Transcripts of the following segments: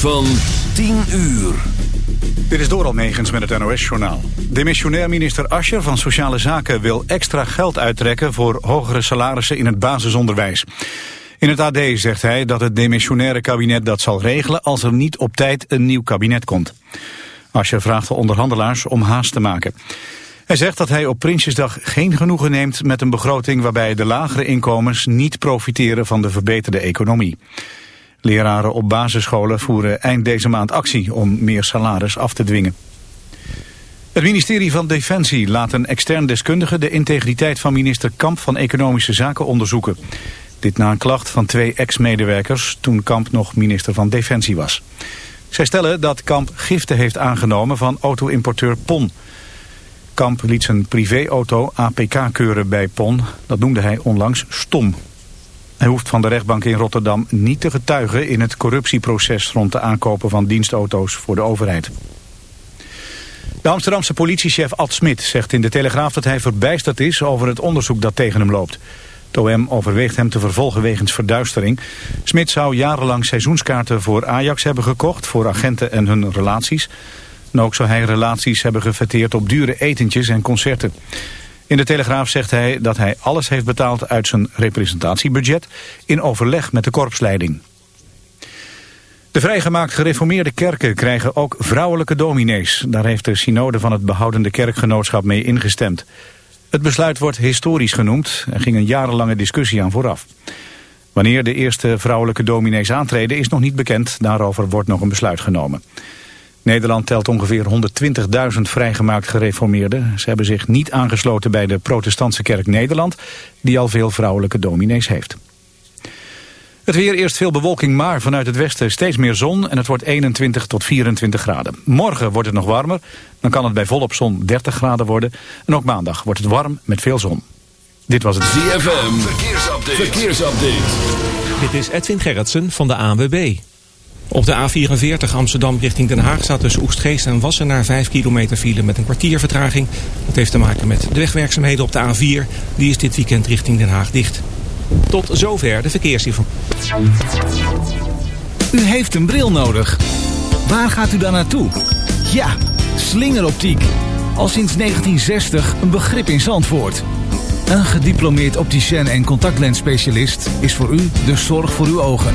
Van 10 uur. Dit is Doral Megens met het NOS-journaal. Demissionair minister Ascher van Sociale Zaken wil extra geld uittrekken... voor hogere salarissen in het basisonderwijs. In het AD zegt hij dat het demissionaire kabinet dat zal regelen... als er niet op tijd een nieuw kabinet komt. Ascher vraagt de onderhandelaars om haast te maken. Hij zegt dat hij op Prinsjesdag geen genoegen neemt met een begroting... waarbij de lagere inkomens niet profiteren van de verbeterde economie. Leraren op basisscholen voeren eind deze maand actie om meer salaris af te dwingen. Het ministerie van Defensie laat een extern deskundige de integriteit van minister Kamp van Economische Zaken onderzoeken. Dit na een klacht van twee ex-medewerkers toen Kamp nog minister van Defensie was. Zij stellen dat Kamp giften heeft aangenomen van auto-importeur PON. Kamp liet zijn privéauto APK keuren bij PON. Dat noemde hij onlangs stom. Hij hoeft van de rechtbank in Rotterdam niet te getuigen in het corruptieproces rond de aankopen van dienstauto's voor de overheid. De Amsterdamse politiechef Ad Smit zegt in de Telegraaf dat hij verbijsterd is over het onderzoek dat tegen hem loopt. OM overweegt hem te vervolgen wegens verduistering. Smit zou jarenlang seizoenskaarten voor Ajax hebben gekocht voor agenten en hun relaties. En ook zou hij relaties hebben gefeteerd op dure etentjes en concerten. In de Telegraaf zegt hij dat hij alles heeft betaald uit zijn representatiebudget in overleg met de korpsleiding. De vrijgemaakt gereformeerde kerken krijgen ook vrouwelijke dominees. Daar heeft de synode van het behoudende kerkgenootschap mee ingestemd. Het besluit wordt historisch genoemd. Er ging een jarenlange discussie aan vooraf. Wanneer de eerste vrouwelijke dominees aantreden is nog niet bekend. Daarover wordt nog een besluit genomen. Nederland telt ongeveer 120.000 vrijgemaakt gereformeerden. Ze hebben zich niet aangesloten bij de protestantse kerk Nederland... die al veel vrouwelijke dominees heeft. Het weer eerst veel bewolking, maar vanuit het westen steeds meer zon... en het wordt 21 tot 24 graden. Morgen wordt het nog warmer, dan kan het bij volop zon 30 graden worden. En ook maandag wordt het warm met veel zon. Dit was het ZFM, verkeersupdate. verkeersupdate. Dit is Edwin Gerritsen van de ANWB. Op de A44 Amsterdam richting Den Haag staat tussen Oestgeest en Wassenaar 5 kilometer file met een kwartier vertraging. Dat heeft te maken met de wegwerkzaamheden op de A4. Die is dit weekend richting Den Haag dicht. Tot zover de verkeersinformatie. U heeft een bril nodig. Waar gaat u dan naartoe? Ja, slingeroptiek. Al sinds 1960 een begrip in Zandvoort. Een gediplomeerd opticien en contactlensspecialist is voor u de zorg voor uw ogen.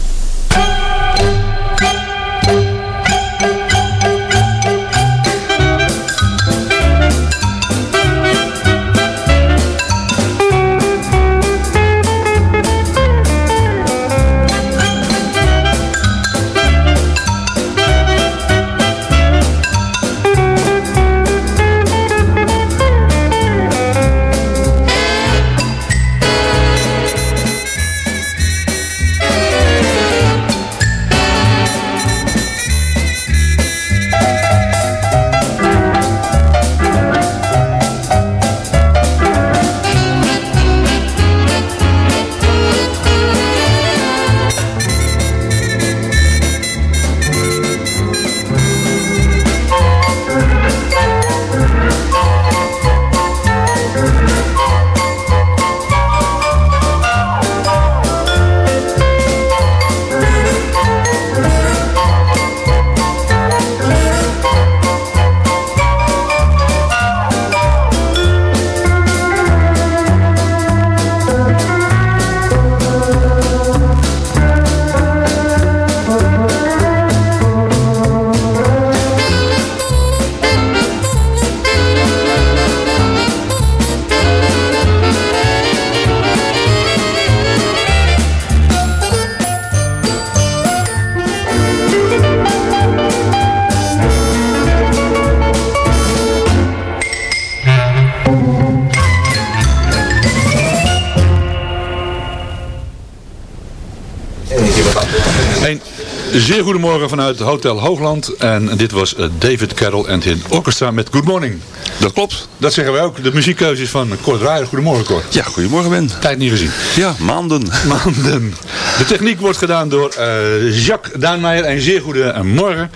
Zeer goedemorgen vanuit Hotel Hoogland. En dit was eh, David Carroll en het orchestra met Good Morning. Dat klopt. Dat zeggen wij ook. De muziekkeuze is van Draaier. Goedemorgen Cor. Ja, goedemorgen Ben. Tijd niet gezien. Ja, maanden. Maanden. De techniek wordt gedaan door eh, Jacques Daanmeijer. En zeer goede morgen.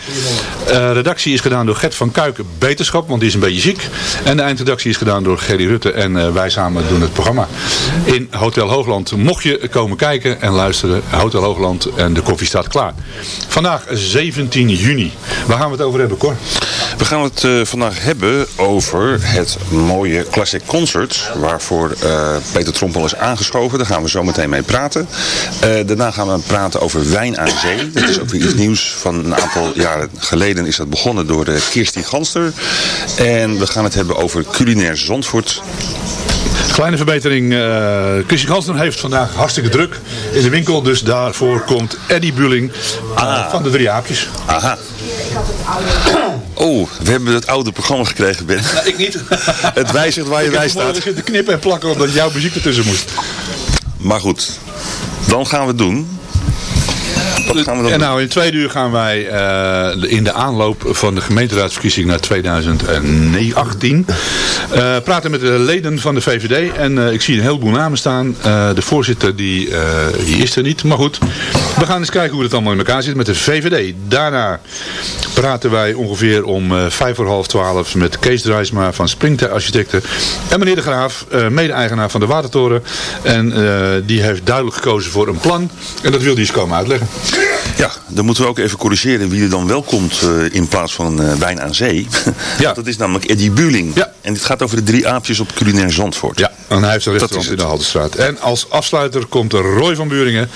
Uh, redactie is gedaan door Gert van Kuiken, Beterschap, want die is een beetje ziek. En de eindredactie is gedaan door Gerry Rutte. En wij samen doen het programma. In Hotel Hoogland. Mocht je komen kijken en luisteren, Hotel Hoogland en de koffie staat klaar. Vandaag 17 juni. Waar gaan we het over hebben, Cor? We gaan het uh, vandaag hebben over het mooie Classic Concert. Waarvoor uh, Peter Trompel is aangeschoven. Daar gaan we zo meteen mee praten. Uh, daarna gaan we praten over wijn aan zee. Dat is ook weer iets nieuws. Van een aantal jaren geleden is dat begonnen door Kirsty Ganster. En we gaan het hebben over culinair Zandvoort. Kleine verbetering. Uh, Christian Hansen heeft vandaag hartstikke druk in de winkel. Dus daarvoor komt Eddie Bulling uh, van de Drie Aapjes. Aha. Oh, we hebben het oude programma gekregen, Ben. Nou, ik niet. het wijzigt waar je bij staat. Ik zitten knippen en plakken omdat jouw muziek ertussen moest. Maar goed, dan gaan we het doen. Wat gaan we dan en nou, in twee uur gaan wij uh, in de aanloop van de gemeenteraadsverkiezing naar 2018 uh, praten met de leden van de VVD. En uh, ik zie een heleboel namen staan. de voorzitter die, die is er niet. Maar goed, we gaan eens kijken hoe het allemaal in elkaar zit met de VVD. Daarna praten wij ongeveer om vijf voor half twaalf met Kees Drijsma van Springtij Architecten. En meneer De Graaf, mede-eigenaar van de Watertoren. En die heeft duidelijk gekozen voor een plan. En dat wil hij eens komen uitleggen. Ja, dan moeten we ook even corrigeren wie er dan wel komt uh, in plaats van uh, wijn aan zee. ja. dat is namelijk Eddie Buling. Ja. En dit gaat over de drie aapjes op culinair Zandvoort. Ja, en hij heeft een restaurant in de Haltestraat. En als afsluiter komt er Roy van Buringen,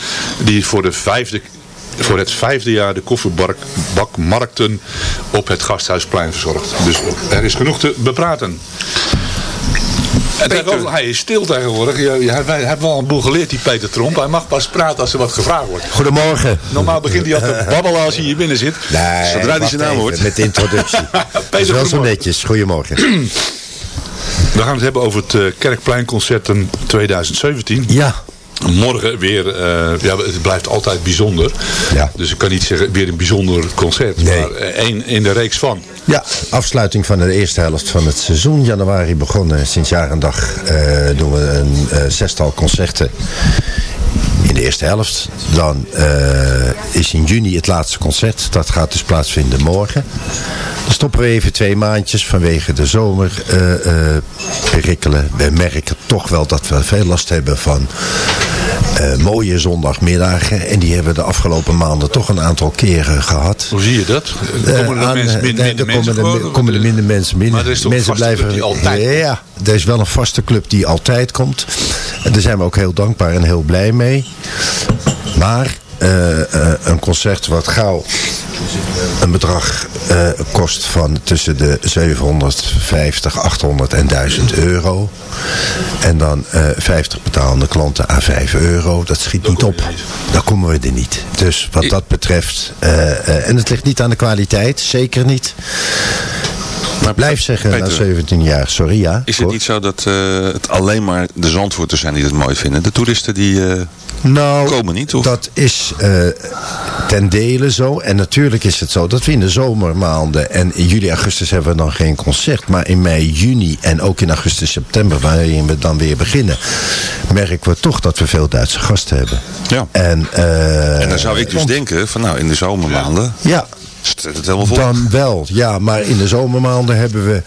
die voor de vijfde voor het vijfde jaar de kofferbakmarkten op het Gasthuisplein verzorgt. Dus er is genoeg te bepraten. Hij is stil tegenwoordig. Je, hij, heeft wel een boel geleerd, die Peter Tromp. Hij mag pas praten als er wat gevraagd wordt. Goedemorgen. Normaal begint hij altijd te babbelen als hij hier binnen zit. Nee, Zodra hij zijn naam hoort. Met de introductie. Peter, is wel zo netjes. Goedemorgen. We gaan het hebben over het uh, Kerkpleinconcerten 2017. Ja. Morgen weer, uh, ja, het blijft altijd bijzonder. Ja. Dus ik kan niet zeggen weer een bijzonder concert. Nee. Maar één in de reeks van. Ja, afsluiting van de eerste helft van het seizoen. Januari begonnen. Sinds jaar en dag uh, doen we een uh, zestal concerten in de eerste helft. Dan uh, is in juni het laatste concert. Dat gaat dus plaatsvinden morgen. Dan stoppen we even twee maandjes vanwege de zomer uh, perikkelen. We merken toch wel dat we veel last hebben van uh, mooie zondagmiddagen. En die hebben we de afgelopen maanden toch een aantal keren gehad. Hoe zie je dat? Komen er, aan, mensen, minder, minder mensen komen, er, komen er minder mensen binnen. Maar er is toch mensen blijven, die altijd Ja, er is wel een vaste club die altijd komt. En daar zijn we ook heel dankbaar en heel blij mee. Maar een concert wat gauw een bedrag uh, kost van tussen de 750, 800 en 1000 euro. En dan 50 betalende klanten aan 5 euro. Dat schiet niet op. Dan komen we er niet. Dus wat dat betreft... en het ligt niet aan de kwaliteit. Zeker niet. Maar blijf zeggen Peter, na 17 jaar, sorry ja. Is het niet zo dat uh, het alleen maar de zandvoorters zijn die het mooi vinden? De toeristen die uh, nou, komen niet, of? dat is uh, ten dele zo. En natuurlijk is het zo dat we in de zomermaanden en in juli, augustus hebben we dan geen concert. Maar in mei, juni en ook in augustus, september, waarin we dan weer beginnen, merken we toch dat we veel Duitse gasten hebben. Ja. En, en dan zou ik dus denken van nou, in de zomermaanden... Ja. Het helemaal. Dan wel, ja. Maar in de zomermaanden hebben we...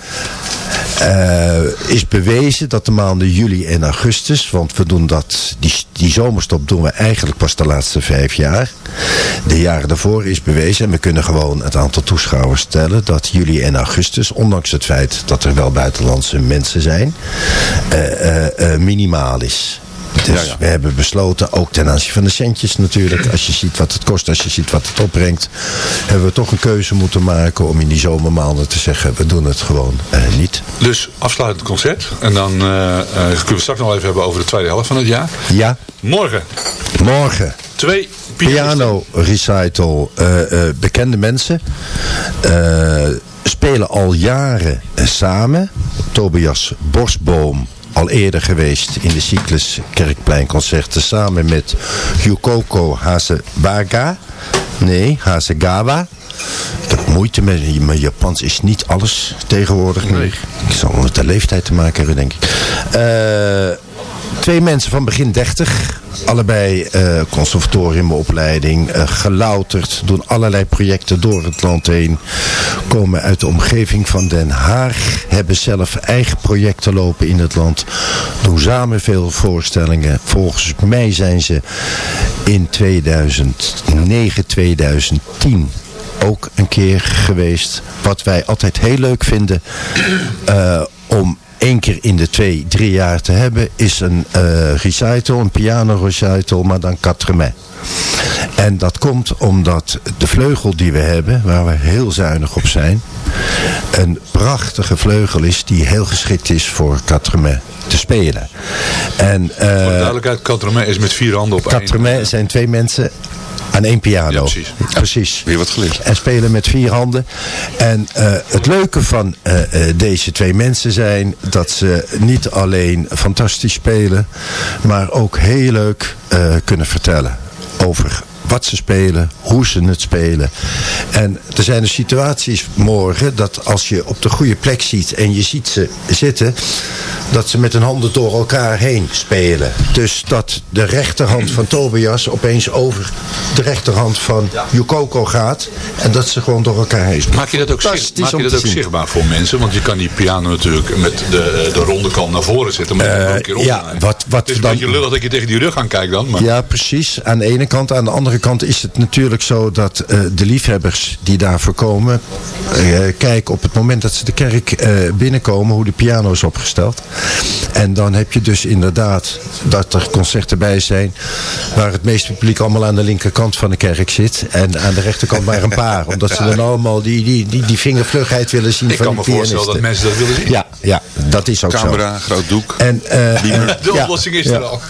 Uh, is bewezen dat de maanden juli en augustus... want we doen dat, die, die zomerstop doen we eigenlijk pas de laatste vijf jaar. De jaren daarvoor is bewezen... en we kunnen gewoon het aantal toeschouwers tellen... dat juli en augustus, ondanks het feit dat er wel buitenlandse mensen zijn... Uh, uh, minimaal is. Dus ja, ja. we hebben besloten, ook ten aanzien van de centjes natuurlijk. Als je ziet wat het kost, als je ziet wat het opbrengt. Hebben we toch een keuze moeten maken om in die zomermaanden te zeggen. We doen het gewoon uh, niet. Dus afsluitend concert. En dan uh, uh, kunnen we straks nog even hebben over de tweede helft van het jaar. Ja. Morgen. Morgen. Twee piano recital. bekende mensen. spelen al jaren samen. Tobias Bosboom al eerder geweest in de cyclus Kerkpleinconcerten samen met Yukoko Hasebaga. Nee, Hasegawa. Ik heb moeite met mijn Japans is niet alles tegenwoordig meer. Ik zal met de leeftijd te maken hebben, denk ik. Eh, twee mensen van begin 30. Allebei eh conservatoriumopleiding. eh, gelouterd. Doen allerlei projecten door het land heen. Komen uit de omgeving van Den Haag. Hebben zelf eigen projecten lopen in het land. Doen samen veel voorstellingen. Volgens mij zijn ze in 2009, 2010 ook een keer geweest. Wat wij altijd heel leuk vinden eh, om één keer in de twee, drie jaar te hebben... is een eh, recital, een piano recital, maar dan quatre. En dat komt omdat de vleugel die we hebben, waar we heel zuinig op zijn... een prachtige vleugel is die heel geschikt is voor quatre te spelen. En, Voor de duidelijkheid, Catromé is met vier handen op één. Quatre zijn twee mensen aan één piano. Ja, precies. precies. Weer wat geleerd. En spelen met vier handen. En eh, het leuke van eh, eh, deze twee mensen zijn dat ze niet alleen fantastisch spelen, maar ook heel leuk kunnen vertellen over wat ze spelen, hoe ze het spelen. En er zijn er situaties morgen dat als je op de goede plek ziet en je ziet ze zitten, dat ze met hun handen door elkaar heen spelen. Dus dat de rechterhand van Tobias opeens over de rechterhand van Yukoko gaat en dat ze gewoon door elkaar heen spelen. Maak je dat ook, zicht- maak je dat zichtbaar voor mensen? Want je kan die piano natuurlijk met de, de ronde kant naar voren zetten. Maar je een keer Eh, ja, wat- wat het is een dan- beetje lullig dat je tegen die rug aan kijkt dan. Maar Ja, precies. Aan de ene kant. Aan de andere kant is het natuurlijk zo dat eh, de liefhebbers die daarvoor komen... eh, kijken op het moment dat ze de kerk eh, binnenkomen hoe de piano is opgesteld. En dan heb je dus inderdaad dat er concerten bij zijn... waar het meeste publiek allemaal aan de linkerkant van de kerk zit. En aan de rechterkant maar een paar. Omdat ze dan allemaal die, die, die, die vingervlugheid willen zien ik van kan me die voorstellen dat pianisten. mensen dat willen zien. Ja, ja, dat is ook zo. Camera, groot doek. En, eh, De ja, oplossing is ja. er al.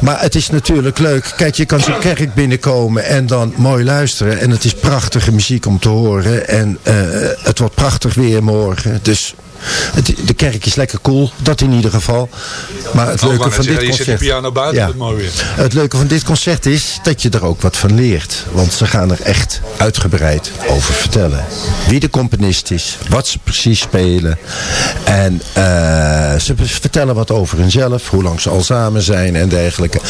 Maar het is natuurlijk leuk. Kijk, je kan zo'n kerk binnenkomen en dan mooi luisteren. En het is prachtige muziek om te horen. En eh, het wordt prachtig weer morgen. Dus het, de kerk is lekker cool. Dat in ieder geval. Maar het leuke van dit concert... die piano buiten, dat is mooi weer. Het leuke van dit concert is dat je er ook wat van leert. Want ze gaan er echt uitgebreid over vertellen. Wie de componist is, wat ze precies spelen. En eh, ze vertellen wat over hunzelf, hoe lang ze al samen zijn en dergelijke.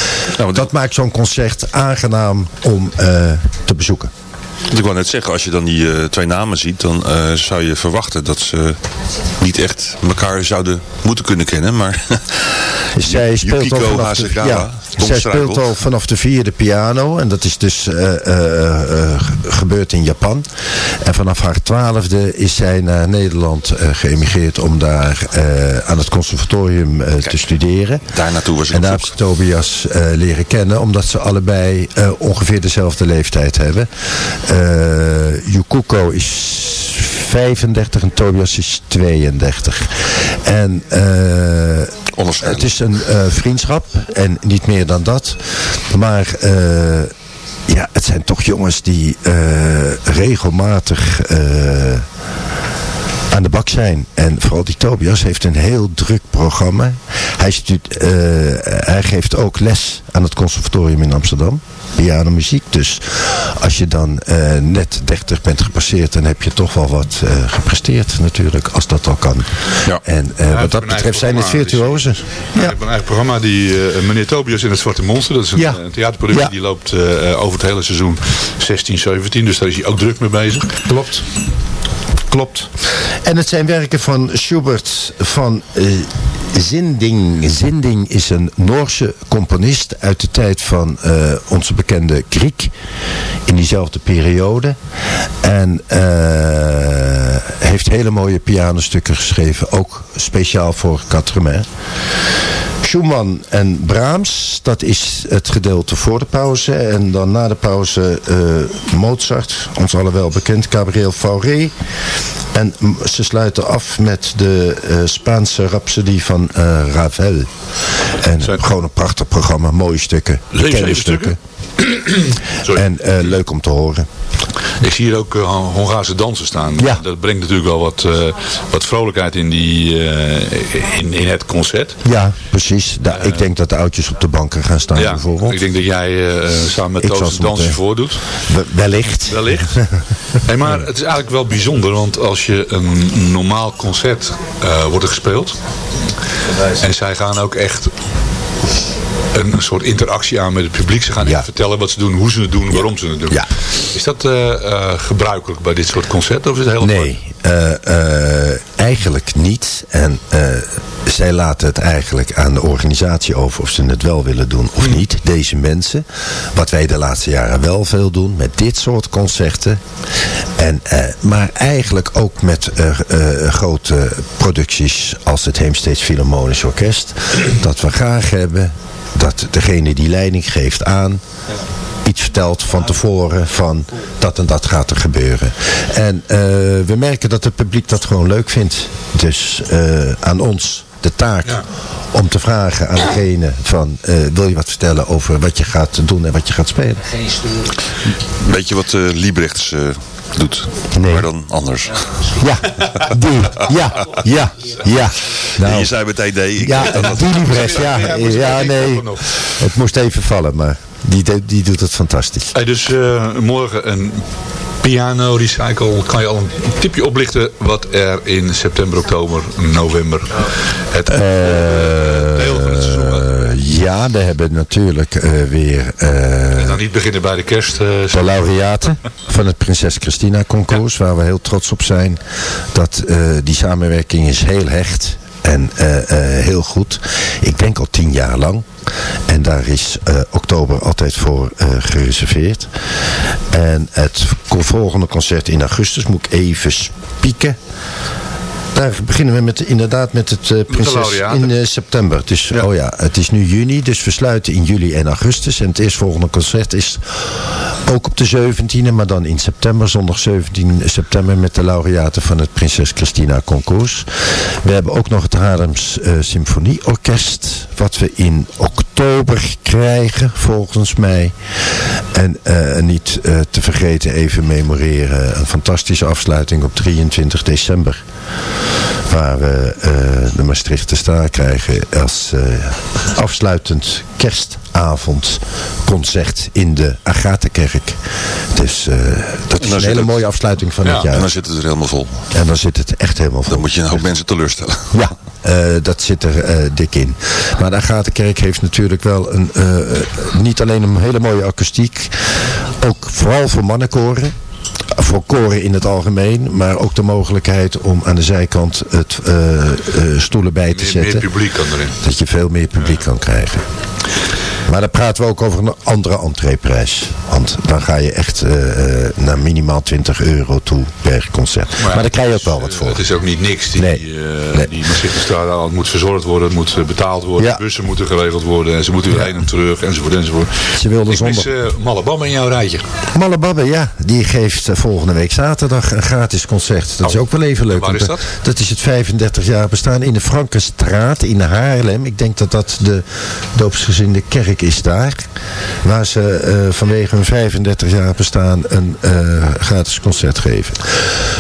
dat maakt zo'n concert aangenaam om eh, te bezoeken. Want ik wou net zeggen, als je dan die eh, twee namen ziet, dan eh, zou je verwachten dat ze niet echt elkaar zouden moeten kunnen kennen. Maar Zij speelt, Yukiko Hasegawa, ja, zij speelt al vanaf de vierde piano. En dat is dus eh, eh, eh, gebeurd in Japan. En vanaf haar twaalfde is zij naar Nederland geëmigreerd om daar aan het conservatorium te studeren. daar naartoe was ik En daar heeft ze Tobias leren kennen, omdat ze allebei ongeveer dezelfde leeftijd hebben. Yukuko is 35 en Tobias is 32. En eh, het is een eh, vriendschap en niet meer dan dat. Maar eh, ja, het zijn toch jongens die regelmatig... aan de bak zijn. En vooral die Tobias heeft een heel druk programma. Hij, eh, hij geeft ook les aan het conservatorium in Amsterdam. Pianomuziek. Dus als je dan eh, net 30 bent gepasseerd, dan heb je toch wel wat eh, gepresteerd natuurlijk. Als dat al kan. En Ja, wat dat betreft zijn het dus- virtuozen. Ja. Ik heb een eigen programma, die, meneer Tobias in het Zwarte Monster. Dat is een, Ja. een theaterproductie Ja. die loopt over het hele seizoen 16, 17. Dus daar is hij ook druk mee bezig. Klopt. Klopt. En het zijn werken van Schubert van eh, Zinding. Zinding is een Noorse componist uit de tijd van eh, onze bekende Griek. In diezelfde periode. En eh, heeft hele mooie pianostukken geschreven. Ook speciaal voor Quatre Schumann en Brahms, dat is het gedeelte voor de pauze. En dan na de pauze eh, Mozart, ons allen wel bekend, Gabriel Fauré. En ze sluiten af met de eh, Spaanse Rhapsodie van eh, Ravel. En gewoon een prachtig programma, mooie stukken, Zeven, zeven stukken? En leuk om te horen. Ik zie hier ook Hongaarse dansen staan. Ja. Dat brengt natuurlijk wel wat, wat vrolijkheid in, die, in, in het concert. Ja, precies. Da ik denk dat de oudjes op de banken gaan staan ja, bijvoorbeeld. Ik denk dat jij samen met Toos een dansje voordoet. wellicht. Wellicht. hey, maar het is eigenlijk wel bijzonder, want als je een normaal concert wordt er gespeeld. En zij gaan ook echt een, soort interactie aan met het publiek. Ze gaan ja. vertellen wat ze doen, hoe ze het doen, waarom ze het doen. Ja. Is dat uh, uh, gebruikelijk bij dit soort concerten? Of is het heel nee, uh, eigenlijk niet. En zij laten het eigenlijk aan de organisatie over of ze het wel willen doen of niet. Deze mensen. Wat wij de laatste jaren wel veel doen met dit soort concerten. En, maar eigenlijk ook met grote producties als het Heemsteeds Philharmonisch Orkest. Dat we graag hebben dat degene die leiding geeft aan iets vertelt van tevoren van dat en dat gaat er gebeuren. En uh, we merken dat het publiek dat gewoon leuk vindt. Dus uh, aan ons de taak ja. om te vragen aan degene van uh, wil je wat vertellen over wat je gaat doen en wat je gaat spelen. Geen Weet je wat uh, Liebrechts doet. Nee. Maar dan anders. Ja, die. Ja, ja, ja. Nou, je zei meteen nee. Ja, dat die Libres, ja. Ja, nee. Het moest even vallen, maar die, die doet het fantastisch. Hey, dus uh, morgen een piano recycle. Kan je al een tipje oplichten wat er in september, oktober, november het uh, deel van het seizoen ja, we hebben natuurlijk uh, weer... En dan niet beginnen bij de kerst. De laureaten van het Prinses Christina concours. Ja. Waar we heel trots op zijn. Dat die samenwerking is heel hecht. En heel goed. Ik denk al tien jaar lang. En daar is uh, oktober altijd voor gereserveerd. En het volgende concert in augustus moet ik even spieken. Daar beginnen we met, inderdaad met het uh, prinses in uh, september. Dus, ja. Oh ja, het is nu juni, dus we sluiten in juli en augustus. En het eerstvolgende concert is ook op de 17e, maar dan in september, zondag 17 september, met de laureaten van het Prinses Christina Concours. We hebben ook nog het Haarlems uh, Symfonieorkest, wat we in oktober krijgen, volgens mij. En niet te vergeten even memoreren, een fantastische afsluiting op 23 december waar we uh, de Maastrichter Staar krijgen als uh, afsluitend kerstavondconcert in de Agatenkerk. Dus uh, dat is een hele mooie afsluiting van ja, het jaar. En dan zit het er helemaal vol. En dan zit het echt helemaal vol. Dan moet je een hoop mensen teleurstellen. Ja, dat zit er dik in. Maar de Agatenkerk heeft natuurlijk wel een, niet alleen een hele mooie akoestiek, ook vooral voor mannenkoren voor koren in het algemeen, maar ook de mogelijkheid om aan de zijkant het uh, uh, stoelen bij te meer, zetten. Meer publiek kan erin. Dat je veel meer publiek ja. kan krijgen. Maar dan praten we ook over een andere entreeprijs. Want dan ga je echt uh, naar minimaal 20 euro toe per concert. Maar, maar daar krijg je ook wel wat voor. Het is ook niet niks. Die, nee. uh, nee. die het moet verzorgd worden. Het moet betaald worden. Ja. Bussen moeten geregeld worden. En ze moeten weer heen en terug. Enzovoort enzovoort. Ze wilden Ik zonder... mis uh, Malle Babbe in jouw rijtje. Malle Babbe, ja. Die geeft volgende week zaterdag een gratis concert. Dat oh. is ook wel even leuk. Waar is dat? Dat is het 35 jaar bestaan in de Frankenstraat in Haarlem. Ik denk dat dat de doopsgezinde kerk is daar. Waar ze uh, vanwege hun 35 jaar bestaan een uh, gratis concert geven.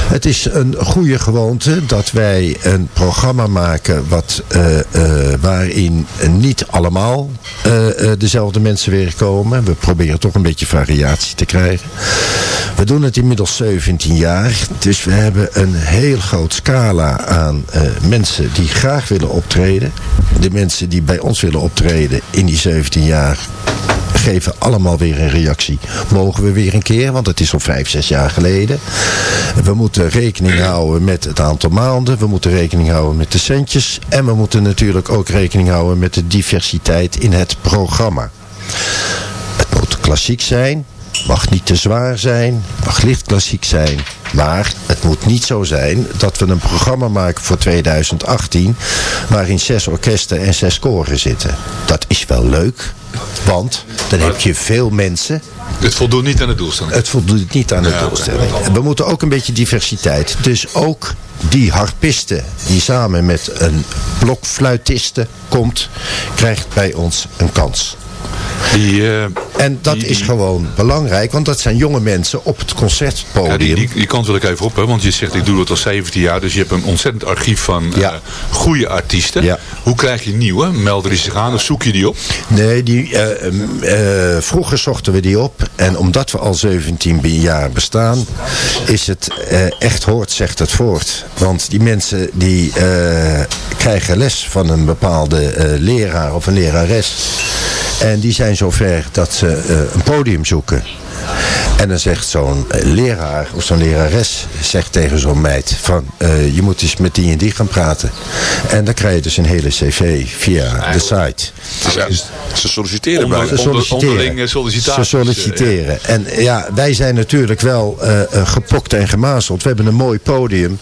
Het is een goede gewoonte dat wij een programma maken wat, uh, waarin niet allemaal dezelfde mensen weer komen. We proberen toch een beetje variatie te krijgen. We doen het inmiddels 17 jaar. Dus we hebben een heel groot scala aan mensen die graag willen optreden. De mensen die bij ons willen optreden in die 17 jaar geven allemaal weer een reactie. Mogen we weer een keer, want het is al vijf, zes jaar geleden. We moeten rekening houden met het aantal maanden. We moeten rekening houden met de centjes. En we moeten natuurlijk ook rekening houden met de diversiteit in het programma. Het moet klassiek zijn. Mag niet te zwaar zijn. Mag licht klassiek zijn. Maar het moet niet zo zijn dat we een programma maken voor 2018... waarin zes orkesten en zes koren zitten. Dat is wel leuk, want dan heb je veel mensen... Het voldoet niet aan de doelstelling. Het voldoet niet aan de ja, doelstelling. We moeten ook een beetje diversiteit. Dus ook die harpiste die samen met een blokfluitiste komt... krijgt bij ons een kans. Die, eh, En dat die- is gewoon belangrijk, want dat zijn jonge mensen op het Ja, concertpodium. die, die, die kant wil ik even op, hè, want je zegt ik doe het al 17 jaar, dus je hebt een ontzettend archief van eh, Ja. goede artiesten. Ja. Hoe krijg je nieuwe? Melden die zich aan of zoek je die op? Nee, die, eh, vroeger zochten we die op. En omdat we al 17 be- jaar bestaan, is het echt hoort, zegt het voort. Want die mensen die krijgen les van een bepaalde leraar of een lerares. En die zijn zover dat ze eh, een podium zoeken. En dan zegt zo'n eh, leraar of zo'n lerares zegt tegen zo'n meid van eh, je moet eens met die en die gaan praten. En dan krijg je dus een hele cv via de site. Dus ze solliciteren Onder- bijna. Ze solliciteren. onderling, eh, Ze solliciteren. En ja, wij zijn natuurlijk wel eh, eh, gepokt en gemazeld. We hebben een mooi podium.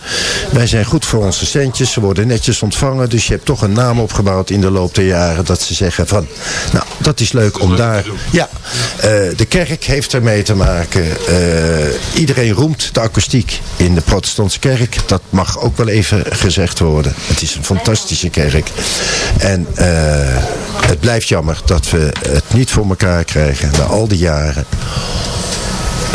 Wij zijn goed voor onze centjes. Ze worden netjes ontvangen. Dus je hebt toch een naam opgebouwd in de loop der jaren. Dat ze zeggen van, nou, dat is leuk om daar... Ja, eh, de kerk heeft ermee te maken. Eh, iedereen roemt de akoestiek in de protestantse kerk. Dat mag ook wel even gezegd worden. Het is een fantastische kerk. En eh, het blijft jammer dat we het niet voor elkaar krijgen na al die jaren.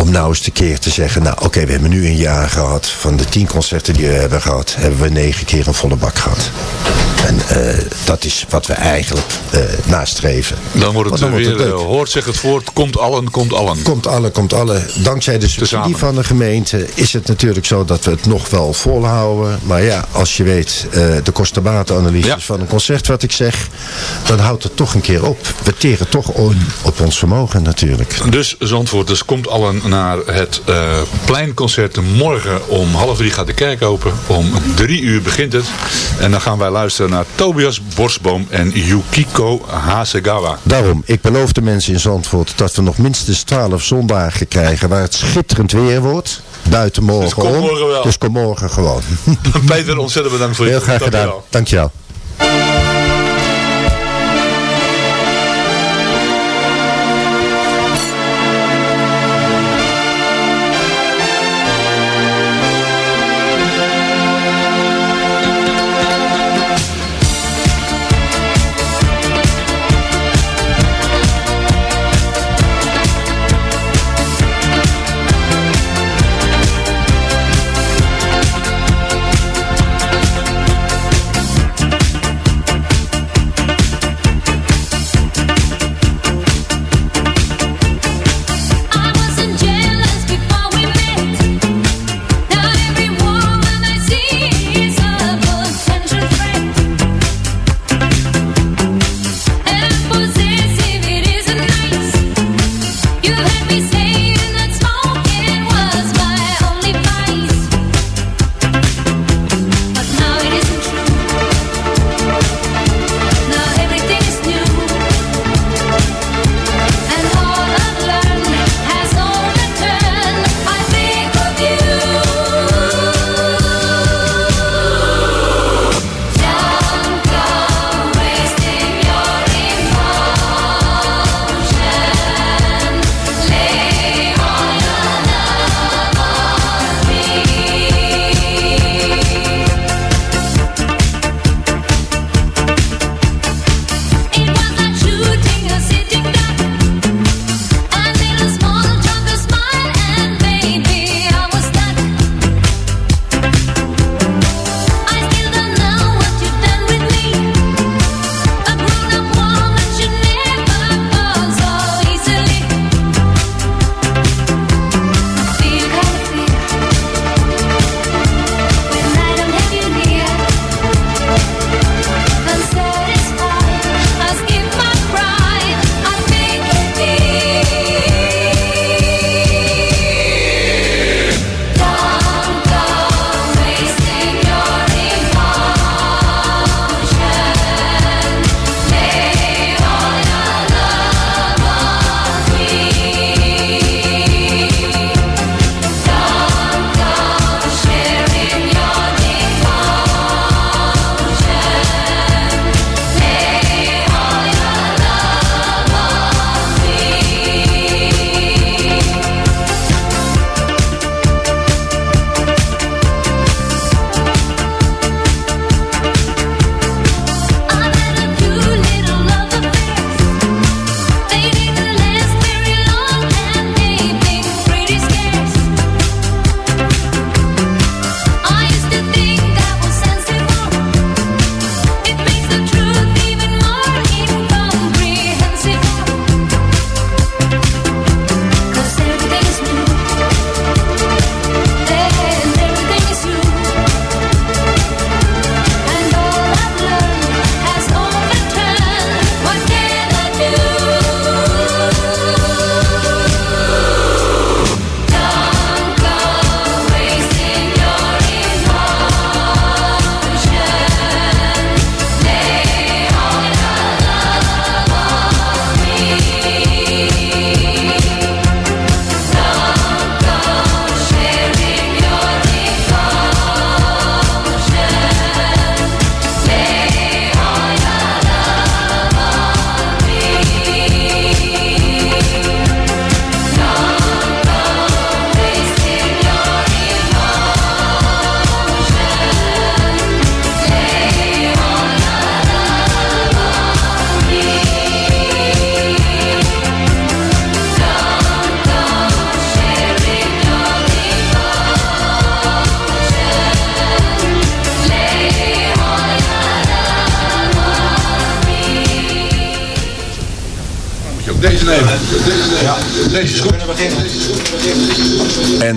Om nou eens een keer te zeggen, nou oké, we hebben nu een jaar gehad. Van de tien concerten die we hebben gehad, hebben we negen keer een volle bak gehad. En eh, dat is wat we eigenlijk eh, nastreven. Dan wordt het eh, weer, leuk. eh, hoort zeg het voort, komt allen, komt allen. Komt alle, komt alle. Dankzij de subsidie Tezamen. van de gemeente is het natuurlijk zo dat we het nog wel volhouden. Maar ja, als je weet de kostenbatenanalyse Ja. van een concert wat ik zeg, dan houdt het toch een keer op. We teren toch on, op ons vermogen natuurlijk. Dus Zandvoort, dus komt allen naar het eh, pleinconcert. Morgen om half drie gaat de kerk open. Om drie uur begint het. En dan gaan wij luisteren naar Tobias Borsboom en Yukiko Hasegawa. Daarom, ik beloof de mensen in Zandvoort dat we nog minstens 12 zondagen krijgen waar het schitterend weer wordt. Buiten morgen Dus kom om. morgen wel. Dus kom morgen gewoon. Peter, ontzettend bedankt voor je Heel graag gedaan. Dankjewel.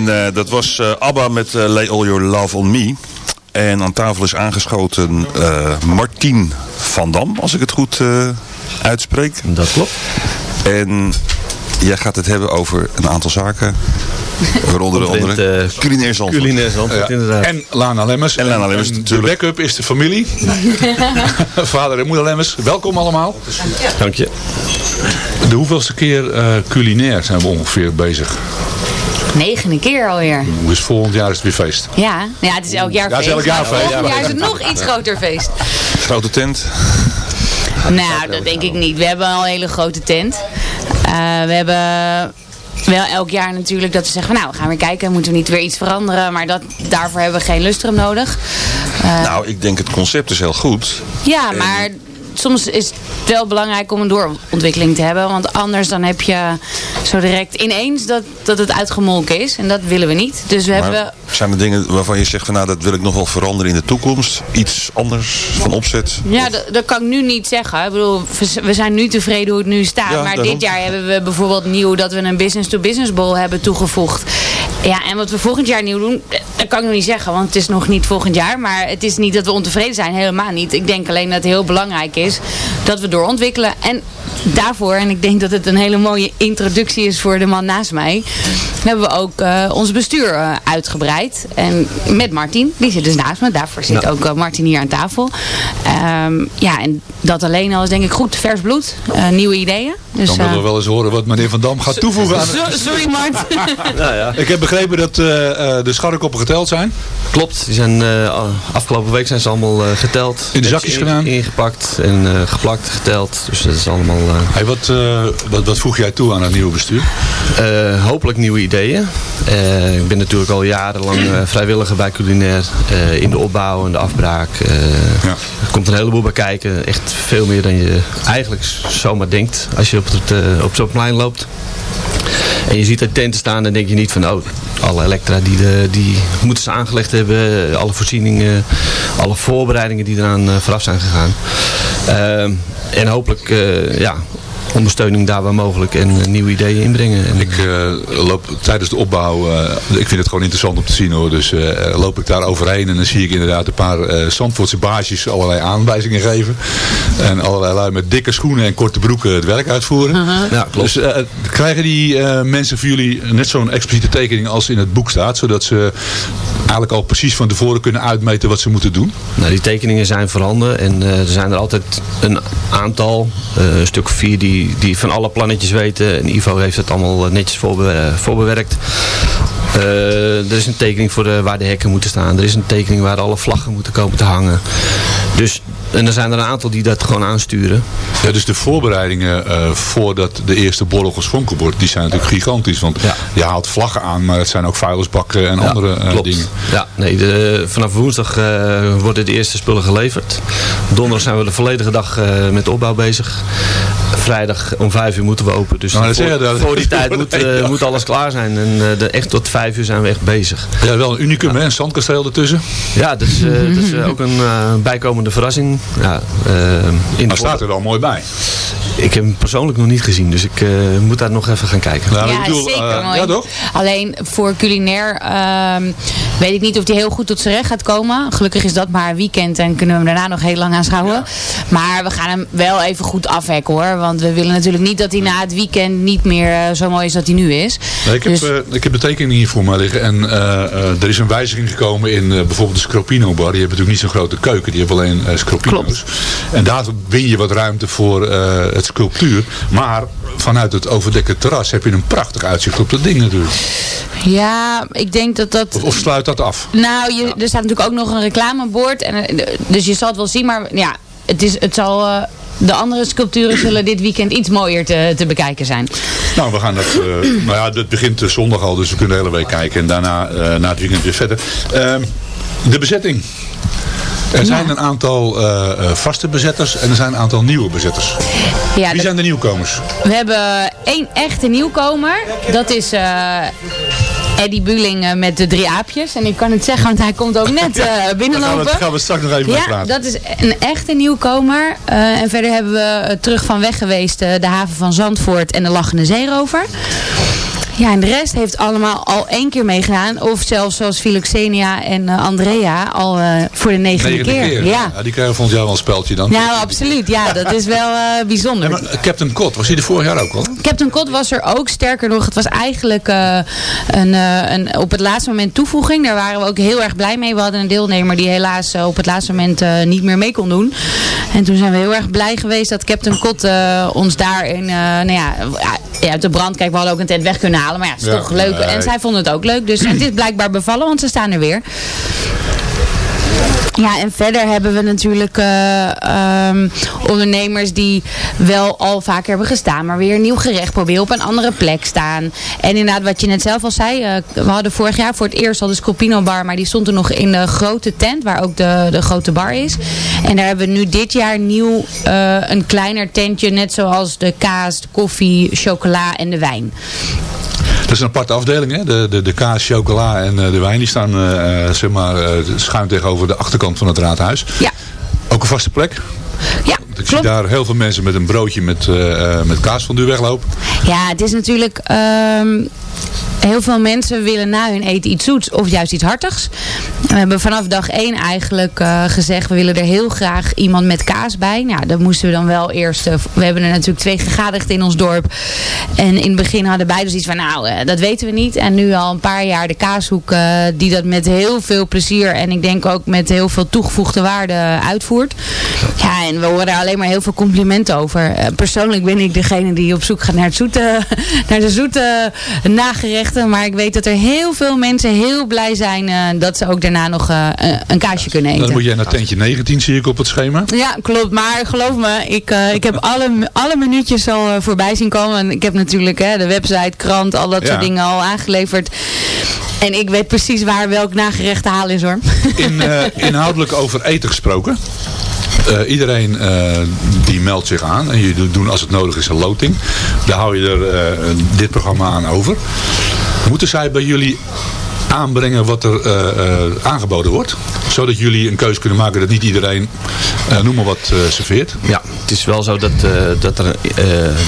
En eh, dat was eh, ABBA met eh, Lay All Your Love On Me. En aan tafel is aangeschoten eh Martien van Dam, als ik het goed eh, uitspreek. Dat klopt. En jij gaat het hebben over een aantal zaken. Waaronder Omtrent, andere eh, culinair Zandvoort. Culinair Zandvoort, inderdaad. En Lana Lemmers. En Lana Lemmers, de natuurlijk. backup is de familie. Vader en moeder Lemmers. Welkom allemaal. Dank je. De hoeveelste keer eh, culinair zijn we ongeveer bezig? Negende keer alweer. Dus volgend jaar is het weer feest. Ja, ja het is elk jaar Ja, het feest. is elk jaar feest. Volgend jaar is het nog iets groter feest. Grote tent. Nou, dat denk ik niet. We hebben al een hele grote tent. Eh, we hebben wel elk jaar natuurlijk dat we zeggen, van, nou, we gaan weer kijken, moeten we niet weer iets veranderen. Maar dat, daarvoor hebben we geen lustrum nodig. Eh, Nou, ik denk het concept is heel goed. ja, maar soms is het wel belangrijk om een doorontwikkeling te hebben. Want anders dan heb je zo direct ineens dat, dat het uitgemolken is. En dat willen we niet. Dus we hebben... Zijn er dingen waarvan je zegt van nou dat wil ik nog wel veranderen in de toekomst? Iets anders van opzet? Ja, dat, dat kan ik nu niet zeggen. Ik bedoel, we- zijn nu tevreden hoe het nu staat. Ja, maar daarom. dit jaar hebben we bijvoorbeeld nieuw dat we een business-to-business bowl hebben toegevoegd. Ja, en wat we volgend jaar nieuw doen, dat kan ik nog niet zeggen. Want het is nog niet volgend jaar. Maar het is niet dat we ontevreden zijn. Helemaal niet. Ik denk alleen dat het heel belangrijk is dat we doorontwikkelen. En daarvoor, en ik denk dat het een hele mooie introductie is voor de man naast mij. Hebben we ook eh, ons bestuur eh, uitgebreid. En met Martin, die zit dus naast me. Daarvoor zit Ja. ook eh, Martin hier aan tafel. Ehm, ja, en dat alleen al is denk ik goed. Vers bloed, eh, nieuwe ideeën. Dus, Dan willen we wel eens horen wat meneer Van Dam gaat toevoegen aan so- sorry Martin. Nou ja, Ik heb begrepen dat eh, eh, de scharrekoppen geteld zijn. klopt. Die zijn, eh, afgelopen week zijn ze allemaal eh, geteld. In de zakjes gedaan? Ingepakt en eh, geplakt, geteld. Dus dat is allemaal... eh, Hey, wat, eh, wat, wat voeg jij toe aan het nieuwe bestuur? Eh, hopelijk nieuwe ideeën. Ik ben natuurlijk al jarenlang vrijwilliger bij Culinair. in de opbouw en de afbraak. Ja. Er komt een heleboel bij kijken. Echt veel meer dan je eigenlijk zomaar denkt. Als je op, het, op zo'n plein loopt. En je ziet er tenten staan, dan denk je niet van, oh, alle elektra die, de, die moeten ze aangelegd hebben. Alle voorzieningen, alle voorbereidingen die eraan vooraf zijn gegaan. Ehm, en hopelijk, eh, ja, ondersteuning daar waar mogelijk en eh, nieuwe ideeën inbrengen. En, Ik eh, loop tijdens de opbouw, eh, ik vind het gewoon interessant om te zien hoor. Dus eh, loop ik daar overheen en dan zie ik inderdaad een paar eh Zandvoortse baasjes allerlei aanwijzingen geven. En allerlei lui met dikke schoenen en korte broeken het werk uitvoeren. Ja, klopt. Dus eh, krijgen die eh, mensen voor jullie net zo'n expliciete tekening als in het boek staat? Zodat ze eigenlijk al precies van tevoren kunnen uitmeten wat ze moeten doen? Nou, die tekeningen zijn voorhanden en eh, er zijn er altijd een aantal, eh, een stuk vier, die, die van alle plannetjes weten. En Ivo heeft het allemaal eh, netjes voorbe voorbewerkt. Eh, er is een tekening voor waar de hekken moeten staan. Er is een tekening waar alle vlaggen moeten komen te hangen. Dus, en er zijn er een aantal die dat gewoon aansturen. Ja, dus de voorbereidingen eh, voordat de eerste borrel geschonken wordt, die zijn natuurlijk gigantisch. Want Ja. je haalt vlaggen aan, maar het zijn ook vuilnisbakken en Ja, andere klopt. dingen. Ja, nee, de, vanaf woensdag eh, worden de eerste spullen geleverd. Donderdag zijn we de volledige dag met de opbouw bezig. Vrijdag om vijf uur moeten we open. Dus Nou, voor, dat- die tijd moet, moet alles klaar zijn. En de, echt tot vijf uur zijn we echt bezig. Ja, wel een unicum, hè? Een zandkasteel ertussen. Ja, dat is, dat is ook een eh, bijkomende verrassing. Ja, eh, in Daar staat er wel mooi bij. Ik heb hem persoonlijk nog niet gezien, dus ik eh, moet daar nog even gaan kijken. Nou, ja, bedoel, zeker eh, mooi. ja, toch? Alleen voor culinair ehm, weet ik niet of die heel goed tot zijn recht gaat komen. Gelukkig is dat maar een weekend en kunnen we hem daarna nog heel lang aanschouwen. Maar we gaan hem wel even goed afhekken hoor. Want we willen natuurlijk niet dat hij na het weekend niet meer eh, zo mooi is dat hij nu is. Nee, ik, heb, Dus- eh, ik heb de tekening hier voor mij liggen. En eh, eh, er is een wijziging gekomen in eh, bijvoorbeeld de Scropino bar. Die hebben natuurlijk niet zo'n grote keuken. Die hebben alleen Scropino's. Klopt. En daar win je wat ruimte voor eh, het sculptuur. Maar vanuit het overdekte terras heb je een prachtig uitzicht op dat ding natuurlijk. Ja, ik denk dat dat... Of, of sluit dat af? Nou, je, er staat natuurlijk ook nog een reclamebord. En, eh, dus je zal het wel zien. Maar ja, het, is, het zal... de andere sculpturen zullen dit weekend iets mooier te, te bekijken zijn. Nou, we gaan dat. nou ja, dat begint zondag al, dus we kunnen de hele week kijken. En daarna eh, na het weekend weer verder. Ehm, de bezetting. Er zijn een aantal eh, eh, vaste bezetters en er zijn een aantal nieuwe bezetters. Ja, Wie zijn de nieuwkomers? We hebben één echte nieuwkomer. Dat is eh, Eddie Buling met de drie aapjes. En ik kan het zeggen, want hij komt ook net gaan binnenlopen. we, daar gaan we straks nog even mee Ja, praten. dat is een echte nieuwkomer. En verder hebben we terug van weg geweest de haven van Zandvoort en de Lachende Zeerover. Ja, en de rest heeft allemaal al één keer meegedaan. Of zelfs zoals Philoxenia en eh, Andrea al eh, voor de negende, Negende keer. Ja. Ja, die krijgen volgend jaar wel een speldje dan. Nou, absoluut. Ja, dat is wel eh, bijzonder. Ja, maar Captain Cod, was hij er vorig jaar ook al? Captain Cod was er ook. Sterker nog, het was eigenlijk een, een, op het laatste moment toevoeging. Daar waren we ook heel erg blij mee. We hadden een deelnemer die helaas op het laatste moment niet meer mee kon doen. En toen zijn we heel erg blij geweest dat Captain Cod ons daarin, nou ja, ja, uit de brand, kijk, we hadden ook een tent weg kunnen halen. Maar ja, het is Ja, toch leuk. En zij vonden het ook leuk. Dus en het is blijkbaar bevallen, want ze staan er weer. Ja, en verder hebben we natuurlijk eh, ehm, ondernemers die wel al vaker hebben gestaan, maar weer nieuw gerecht proberen op een andere plek staan. En inderdaad, wat je net zelf al zei, eh, we hadden vorig jaar voor het eerst al de Scopino bar, maar die stond er nog in de grote tent, waar ook de, de grote bar is. En daar hebben we nu dit jaar nieuw eh, een kleiner tentje, net zoals de kaas, de koffie, chocola en de wijn. Dat is een aparte afdeling, hè? De, de, de kaas, chocola en de wijn die staan zeg maar, schuin tegenover de achterkant van het raadhuis. Ja. Ook een vaste plek. Ja, Ik zie daar heel veel mensen met een broodje met, eh eh, met kaas van weglopen. Ja, het is natuurlijk... ehm, heel veel mensen willen na hun eten iets zoets of juist iets hartigs. We hebben vanaf dag één eigenlijk eh, gezegd... we willen er heel graag iemand met kaas bij. Nou, dat moesten we dan wel eerst... we hebben er natuurlijk twee gegadigd in ons dorp. En in het begin hadden beide zoiets van... nou, dat weten we niet. En nu al een paar jaar de kaashoek... die dat met heel veel plezier... en ik denk ook met heel veel toegevoegde waarde uitvoert. Ja, en we horen alleen maar heel veel complimenten over. Eh, persoonlijk ben ik degene die op zoek gaat naar, het zoete, naar de zoete nagerechten. Maar ik weet dat er heel veel mensen heel blij zijn eh, dat ze ook daarna nog eh, een- kaasje kunnen eten. Dan moet jij naar tentje 19, zie ik op het schema. Ja, klopt. Maar geloof me, ik, ik heb alle, alle minuutjes al voorbij zien komen. En ik heb natuurlijk hè, de website, krant, al dat Ja. soort dingen al aangeleverd. En ik weet precies waar welk nagerecht te halen is hoor. In, inhoudelijk over eten gesproken. Eh, iedereen eh, die meldt zich aan en je doen als het nodig is een loting. Daar hou je er eh, dit programma aan over. Moeten zij bij jullie aanbrengen wat er eh, eh, aangeboden wordt? Zodat jullie een keuze kunnen maken dat niet iedereen, eh, noem maar wat, serveert. Ja, het is wel zo dat, dat, er,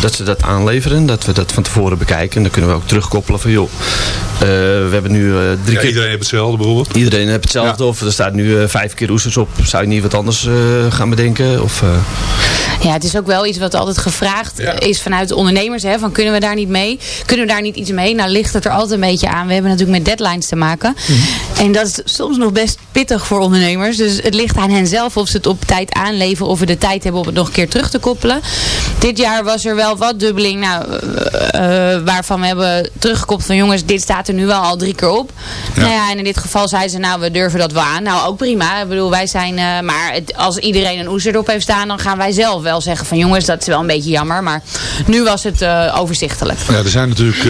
dat ze dat aanleveren. Dat we dat van tevoren bekijken. En dan kunnen we ook terugkoppelen van joh, we hebben nu drie Ja, keer... iedereen heeft hetzelfde bijvoorbeeld. Iedereen heeft hetzelfde. Of er staat nu vijf keer oesters op. Zou je niet wat anders gaan bedenken? Of, Ja, het is ook wel iets wat altijd gevraagd is vanuit de ondernemers. Hè, van kunnen we daar niet mee? Kunnen we daar niet iets mee? Nou ligt het er altijd een beetje aan. We hebben natuurlijk met deadlines te maken. En dat is soms nog best pittig voor ondernemers. Dus het ligt aan hen zelf of ze het op tijd aanleveren. Of we de tijd hebben om het nog een keer terug te koppelen. Dit jaar was er wel wat dubbeling. Nou, eh, eh, waarvan we hebben teruggekoppeld van jongens, dit staat er nu wel al drie keer op. Nou ja, en in dit geval zeiden ze nou, we durven dat wel aan. Nou, ook prima. Ik bedoel, wij zijn, eh, maar het, als iedereen een oester erop heeft staan, dan gaan wij zelf wel zeggen van jongens, dat is wel een beetje jammer. Maar nu was het eh, overzichtelijk. Ja, er zijn natuurlijk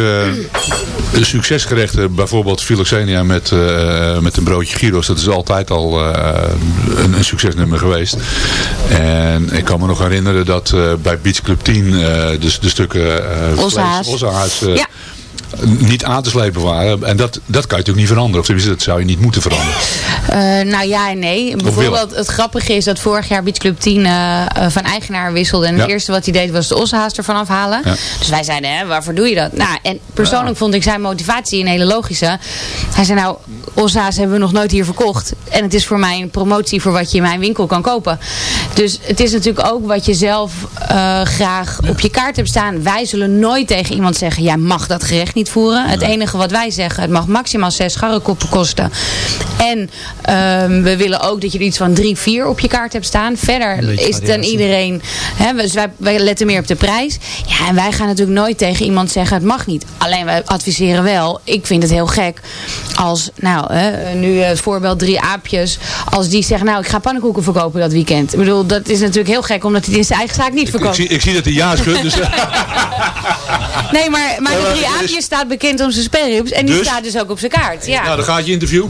eh, succesgerechten, bijvoorbeeld Philoxenia met, eh, met een broodje gyros. Dat is altijd al een, een succesnummer geweest. En ik kan me nog herinneren dat bij Beach Club 10 eh, dus de stukken uh, Ossehaas. Eh, Ja. Niet aan te slepen waren. En dat, dat kan je natuurlijk niet veranderen. Of tenminste, dat zou je niet moeten veranderen. Eh, nou ja en nee. Bijvoorbeeld het grappige is dat vorig jaar Beach Club 10 eh, eh, van eigenaar wisselde. En Ja. het eerste wat hij deed was de ossenhaas ervan afhalen. Ja. Dus wij zeiden, hè, waarvoor doe je dat? Nou, en persoonlijk vond ik zijn motivatie een hele logische. Hij zei nou, ossenhaas hebben we nog nooit hier verkocht. En het is voor mij een promotie voor wat je in mijn winkel kan kopen. Dus het is natuurlijk ook wat je zelf graag op je kaart hebt staan. Wij zullen nooit tegen iemand zeggen, jij mag dat gerecht niet voeren. Het enige wat wij zeggen, het mag maximaal zes scharrekoppen kosten. En ehm, we willen ook dat je er iets van drie, vier op je kaart hebt staan. Verder is het aan variatie. iedereen, hè, dus wij, wij letten meer op de prijs. Ja, en wij gaan natuurlijk nooit tegen iemand zeggen, het mag niet. Alleen wij adviseren wel, ik vind het heel gek als, nou, hè, nu het voorbeeld drie aapjes. Als die zegt, nou, ik ga pannenkoeken verkopen dat weekend. Ik bedoel, dat is natuurlijk heel gek, omdat hij het in zijn eigen zaak niet Ik verkoopt. zie, ik zie dat hij ja schudt. Dus, Nee, maar, maar de drie aapjes staat bekend om zijn sperrips. En die Dus? staat dus ook op zijn kaart. Ja. nou, dan gaat je interview.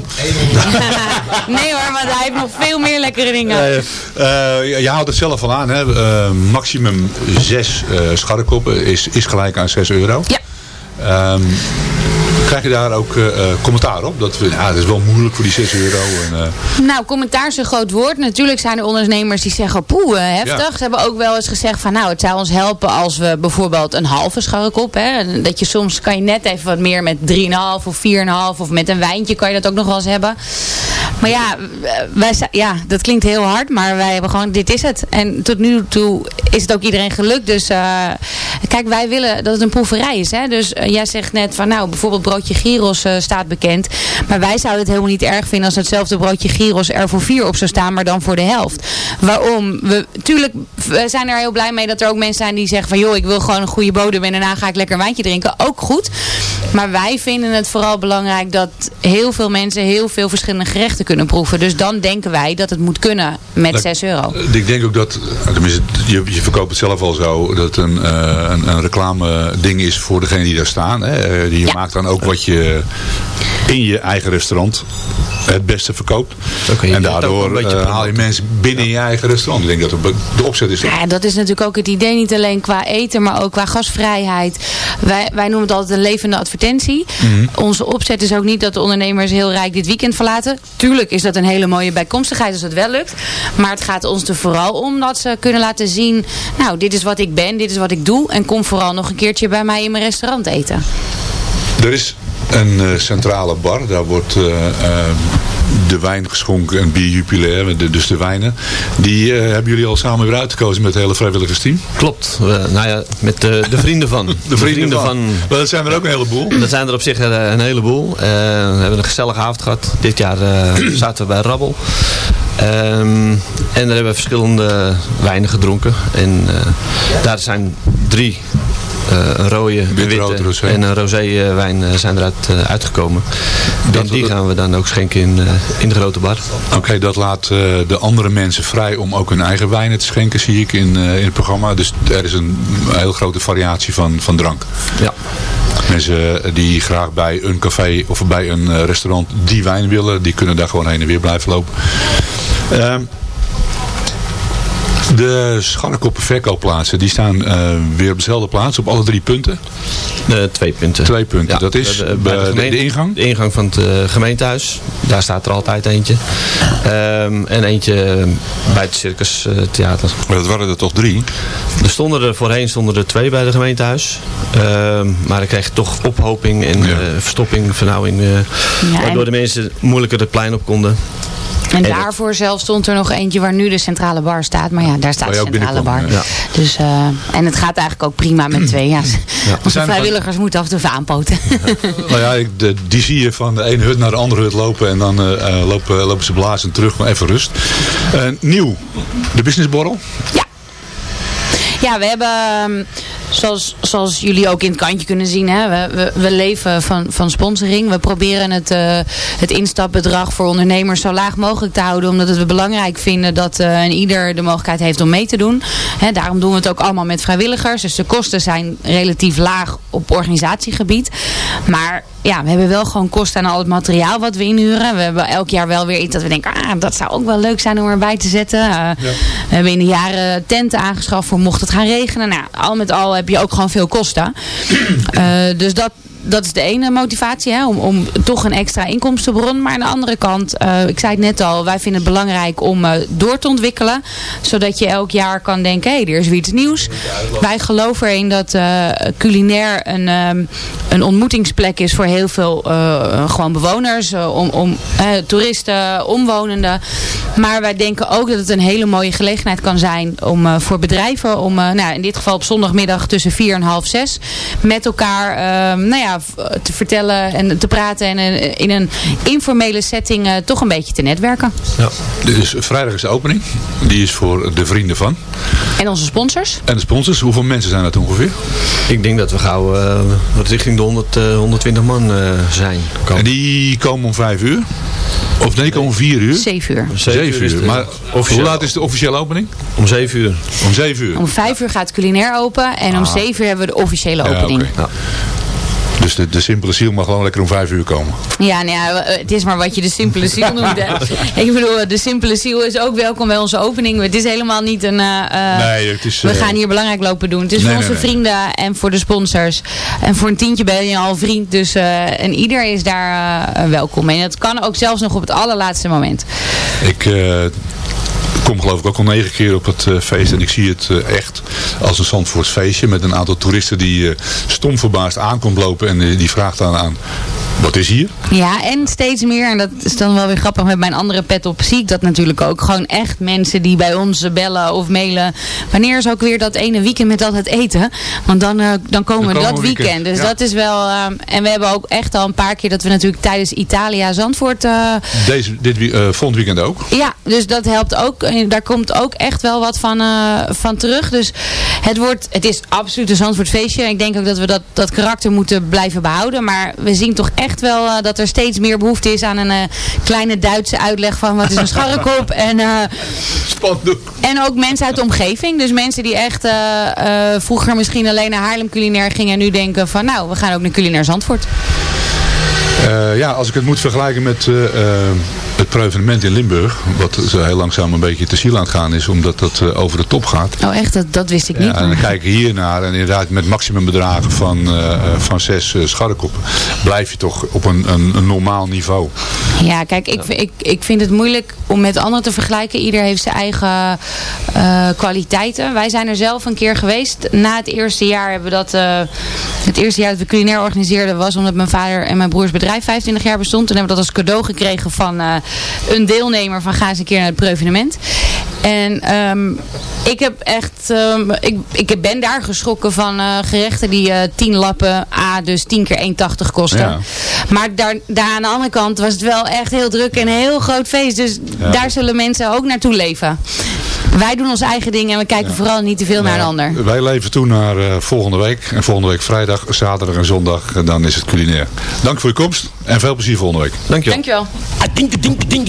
nee hoor, want hij heeft nog veel meer lekkere dingen. Eh, eh, je houdt het zelf al aan. Hè? Eh, maximum zes eh scharrekoppen is, is gelijk aan 6 euro. Ja. Ehm, Krijg je daar ook eh, eh, commentaar op? Dat, we, ja, dat is wel moeilijk voor die 6 euro. En, eh, Nou, commentaar is een groot woord. Natuurlijk zijn er ondernemers die zeggen, poeh, eh, heftig. Ja. Ze hebben ook wel eens gezegd van, nou, het zou ons helpen als we bijvoorbeeld een halve scharrelkop, hè. Dat je soms, kan je net even wat meer met 3,5 of 4,5 of met een wijntje kan je dat ook nog wel eens hebben. Maar ja, wij, ja, dat klinkt heel hard, maar wij hebben gewoon, dit is het. En tot nu toe is het ook iedereen gelukt. Dus kijk, wij willen dat het een proeverij is. Hè? Dus jij zegt net van, nou, bijvoorbeeld broodje gyros eh, staat bekend. Maar wij zouden het helemaal niet erg vinden als hetzelfde broodje gyros er voor vier op zou staan, maar dan voor de helft. Waarom? We, tuurlijk, we zijn er heel blij mee dat er ook mensen zijn die zeggen van, joh, ik wil gewoon een goede bodem en daarna ga ik lekker een wijntje drinken. Ook goed. Maar wij vinden het vooral belangrijk dat heel veel mensen heel veel verschillende gerechten kunnen proeven. Dus dan denken wij dat het moet kunnen met Dat- 6 euro. Ik denk ook dat, tenminste, je, je verkoopt het zelf al zo, dat het een, eh, een, een reclame ding is voor degene die daar staan. Hè. Eh, die Je maakt dan ook wat je in je eigen restaurant het beste verkoopt. En daardoor een beetje eh, haal je mensen binnen je eigen restaurant. Ik denk dat de, de opzet is. Ja, dat is natuurlijk ook het idee, niet alleen qua eten, maar ook qua gastvrijheid. Wij, wij noemen het altijd een levende advertentie. Onze opzet is ook niet dat de ondernemers heel rijk dit weekend verlaten. Tuurlijk is dat een hele mooie bijkomstigheid als het wel lukt. Maar het gaat ons er vooral om dat ze kunnen laten zien, nou, dit is wat ik ben, dit is wat ik doe. En kom vooral nog een keertje bij mij in mijn restaurant eten. Er is een eh, centrale bar. Daar wordt eh, eh, de wijn geschonken en bier jupilair, de- dus de wijnen. Die hebben jullie al samen weer uitgekozen met het hele vrijwilligersteam? Klopt. Nou ja, met de, de vrienden van. De vrienden, van. Maar dat zijn er ook een heleboel. Dat zijn er op zich een heleboel. We hebben een gezellige avond gehad. Dit jaar zaten we bij Rabbel. Ehm, en daar hebben we verschillende wijnen gedronken. En daar zijn drie. Eh, een rode, een Wit, witte rosé. en een rosé eh, wijn eh, zijn eruit uitgekomen. en die gaan we dan ook schenken in, in de grote bar. Oké, dat laat eh, de andere mensen vrij om ook hun eigen wijnen te schenken, zie ik in, eh, in het programma. Dus er is een heel grote variatie van, van drank. Ja. Mensen die graag bij een café of bij een restaurant die wijn willen, die kunnen daar gewoon heen en weer blijven lopen. Ehm, de scharrekoppen verkoopplaatsen, die staan eh, weer op dezelfde plaats, op alle drie punten. Eh, twee punten. Twee punten. dat is bij de, gemeente- de ingang. De ingang van het eh, gemeentehuis. Daar staat er altijd eentje. Ehm, en eentje bij het Circus Theater. Maar dat waren er toch drie? Er stonden er voorheen stonden er twee bij het gemeentehuis. Ehm, maar dan kreeg toch ophoping en eh, verstopping, vernauwing. eh, Ja, waardoor en- de mensen moeilijker het plein op konden. En daarvoor zelf stond er nog eentje waar nu de centrale bar staat. Maar ja, daar staat de centrale bar. ja. Dus, eh, en het gaat eigenlijk ook prima met twee. Ja. Onze er vrijwilligers moeten af en toe even aanpoten. Nou ja, de, die zie je van de ene hut naar de andere hut lopen en dan eh, eh, lopen, lopen ze blazen terug, maar even rust. Nieuw, de businessborrel. Ja, we hebben, ehm, zoals, zoals jullie ook in het kantje kunnen zien, hè, we, we, we leven van, van sponsoring. We proberen het, eh, het instapbedrag voor ondernemers zo laag mogelijk te houden. Omdat we belangrijk vinden dat eh, een ieder de mogelijkheid heeft om mee te doen. Hè, daarom doen we het ook allemaal met vrijwilligers. Dus de kosten zijn relatief laag op organisatiegebied. Maar ja, we hebben wel gewoon kosten aan al het materiaal wat we inhuren. We hebben elk jaar wel weer iets dat we denken, ah, dat zou ook wel leuk zijn om erbij te zetten. Eh, We hebben in de jaren tenten aangeschaft voor mocht gaan regenen. Nou, al met al heb je ook gewoon veel kosten. Eh, dus dat, dat is de ene motivatie, hè, om, om toch een extra inkomstenbron. Maar aan de andere kant, eh, ik zei het net al, wij vinden het belangrijk om eh, door te ontwikkelen. Zodat je elk jaar kan denken, hé, hey, er is weer iets nieuws. Wij geloven erin dat eh, culinair een, ehm, een ontmoetingsplek is voor heel veel gewoon bewoners. om, om, toeristen, omwonenden. Maar wij denken ook dat het een hele mooie gelegenheid kan zijn om voor bedrijven, om nou, in dit geval op zondagmiddag tussen vier en half zes, met elkaar ehm, nou ja, v- te vertellen en te praten en eh, in een informele setting eh, toch een beetje te netwerken. Ja. Dus vrijdag is de opening. Die is voor de vrienden van. En onze sponsors? En de sponsors, hoeveel mensen zijn dat ongeveer? Ik denk dat we gauw eh, wat richting de 100, eh, 120 man eh, zijn. En die komen om vijf uur? Of nee, die komen om vier uur? Zeven uur. Zeven is uur. de Maar hoe laat is de officiële opening? Om 7 uur. Om zeven uur. Om vijf uur gaat culinair open en om Ah. zeven uur hebben we de officiële Ja, opening. oké. Dus de, de simpele ziel mag gewoon lekker om vijf uur komen. Ja, nou ja, het is maar wat je de simpele ziel noemt. Ik bedoel, de simpele ziel is ook welkom bij onze opening. Het is helemaal niet een... eh, eh, Nee, het is, we eh, gaan hier belangrijk lopen doen. Het is Nee, voor onze nee, vrienden en voor de sponsors. En voor een tientje ben je al vriend. Dus, eh, en ieder is daar eh, welkom. En dat kan ook zelfs nog op het allerlaatste moment. Ik eh, kom geloof ik ook al negen keer op het eh, feest. En ik zie het eh, echt als een Zandvoorts feestje. Met een aantal toeristen die eh, stom verbaasd aankomt lopen. En die vraagt dan aan, wat is hier? Ja, en steeds meer, en dat is dan wel weer grappig met mijn andere pet op, zie ik dat natuurlijk ook. Gewoon echt mensen die bij ons bellen of mailen. Wanneer is ook weer dat ene weekend met dat het eten? Want dan, dan komen we dat we weekend. weekend, Dus ja. dat is wel... en we hebben ook echt al een paar keer dat we natuurlijk tijdens Italia Zandvoort... eh, Deze, dit eh, volgend weekend ook. ja, dus dat helpt ook. En daar komt ook echt wel wat van, eh, van terug. Dus het, wordt, het is absoluut een Zandvoort feestje. Ik denk ook dat we dat, dat karakter moeten blijven behouden. Maar we zien toch echt wel eh, dat er steeds meer behoefte is aan een eh, kleine Duitse uitleg van wat is een scharrekop. en, en ook mensen uit de omgeving. Dus mensen die echt vroeger misschien alleen naar Haarlem culinair gingen. En nu denken van nou, we gaan ook naar culinair Zandvoort. Eh, ja, als ik het moet vergelijken met eh, eh, het prevenement in Limburg. Wat zo heel langzaam een beetje te ziel aan het gaan is. Omdat dat over de top gaat. Oh echt, dat, dat wist ik niet. Ja, en dan kijk je hier naar en inderdaad met maximumbedragen van, van zes scharrekoppen blijf je toch op een, een, een normaal niveau. Ja, kijk, ik, ik, ik vind het moeilijk om met anderen te vergelijken. Ieder heeft zijn eigen eh, kwaliteiten. Wij zijn er zelf een keer geweest. Na het eerste jaar hebben we dat... eh, het eerste jaar dat we culinair organiseerden was omdat mijn vader en mijn broers bedrijf 25 jaar bestond. Toen hebben we dat als cadeau gekregen van eh, een deelnemer van ga eens een keer naar het prevenement. En ehm, ik heb echt, ehm, ik, ik ben daar geschrokken van eh, gerechten die eh 10 lappen A, dus 10 keer 1,80 kosten. Ja. Maar daar, daar aan de andere kant was het wel echt heel druk en een heel groot feest. Dus Ja. daar zullen mensen ook naartoe leven. Wij doen ons eigen ding en we kijken vooral niet te veel naar een ander. Wij leven toe naar eh, volgende week. En volgende week vrijdag, zaterdag en zondag. En dan is het culinair. Dank voor je komst en veel plezier volgende week. Dankjewel. Dankjewel. Dink, dink.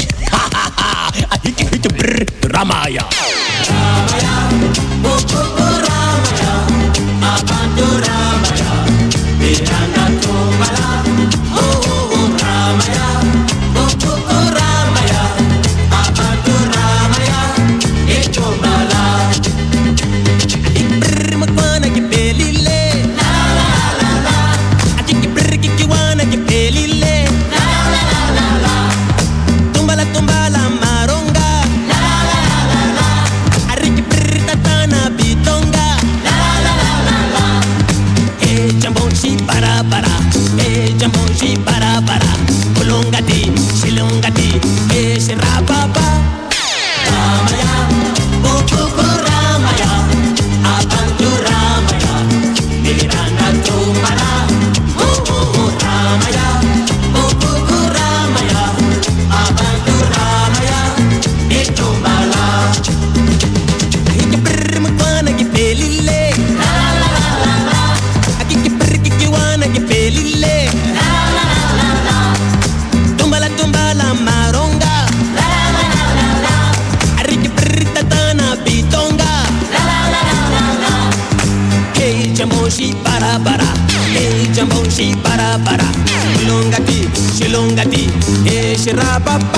Hitte, hitte, brr, Ramaya. Shirapapa Ramaya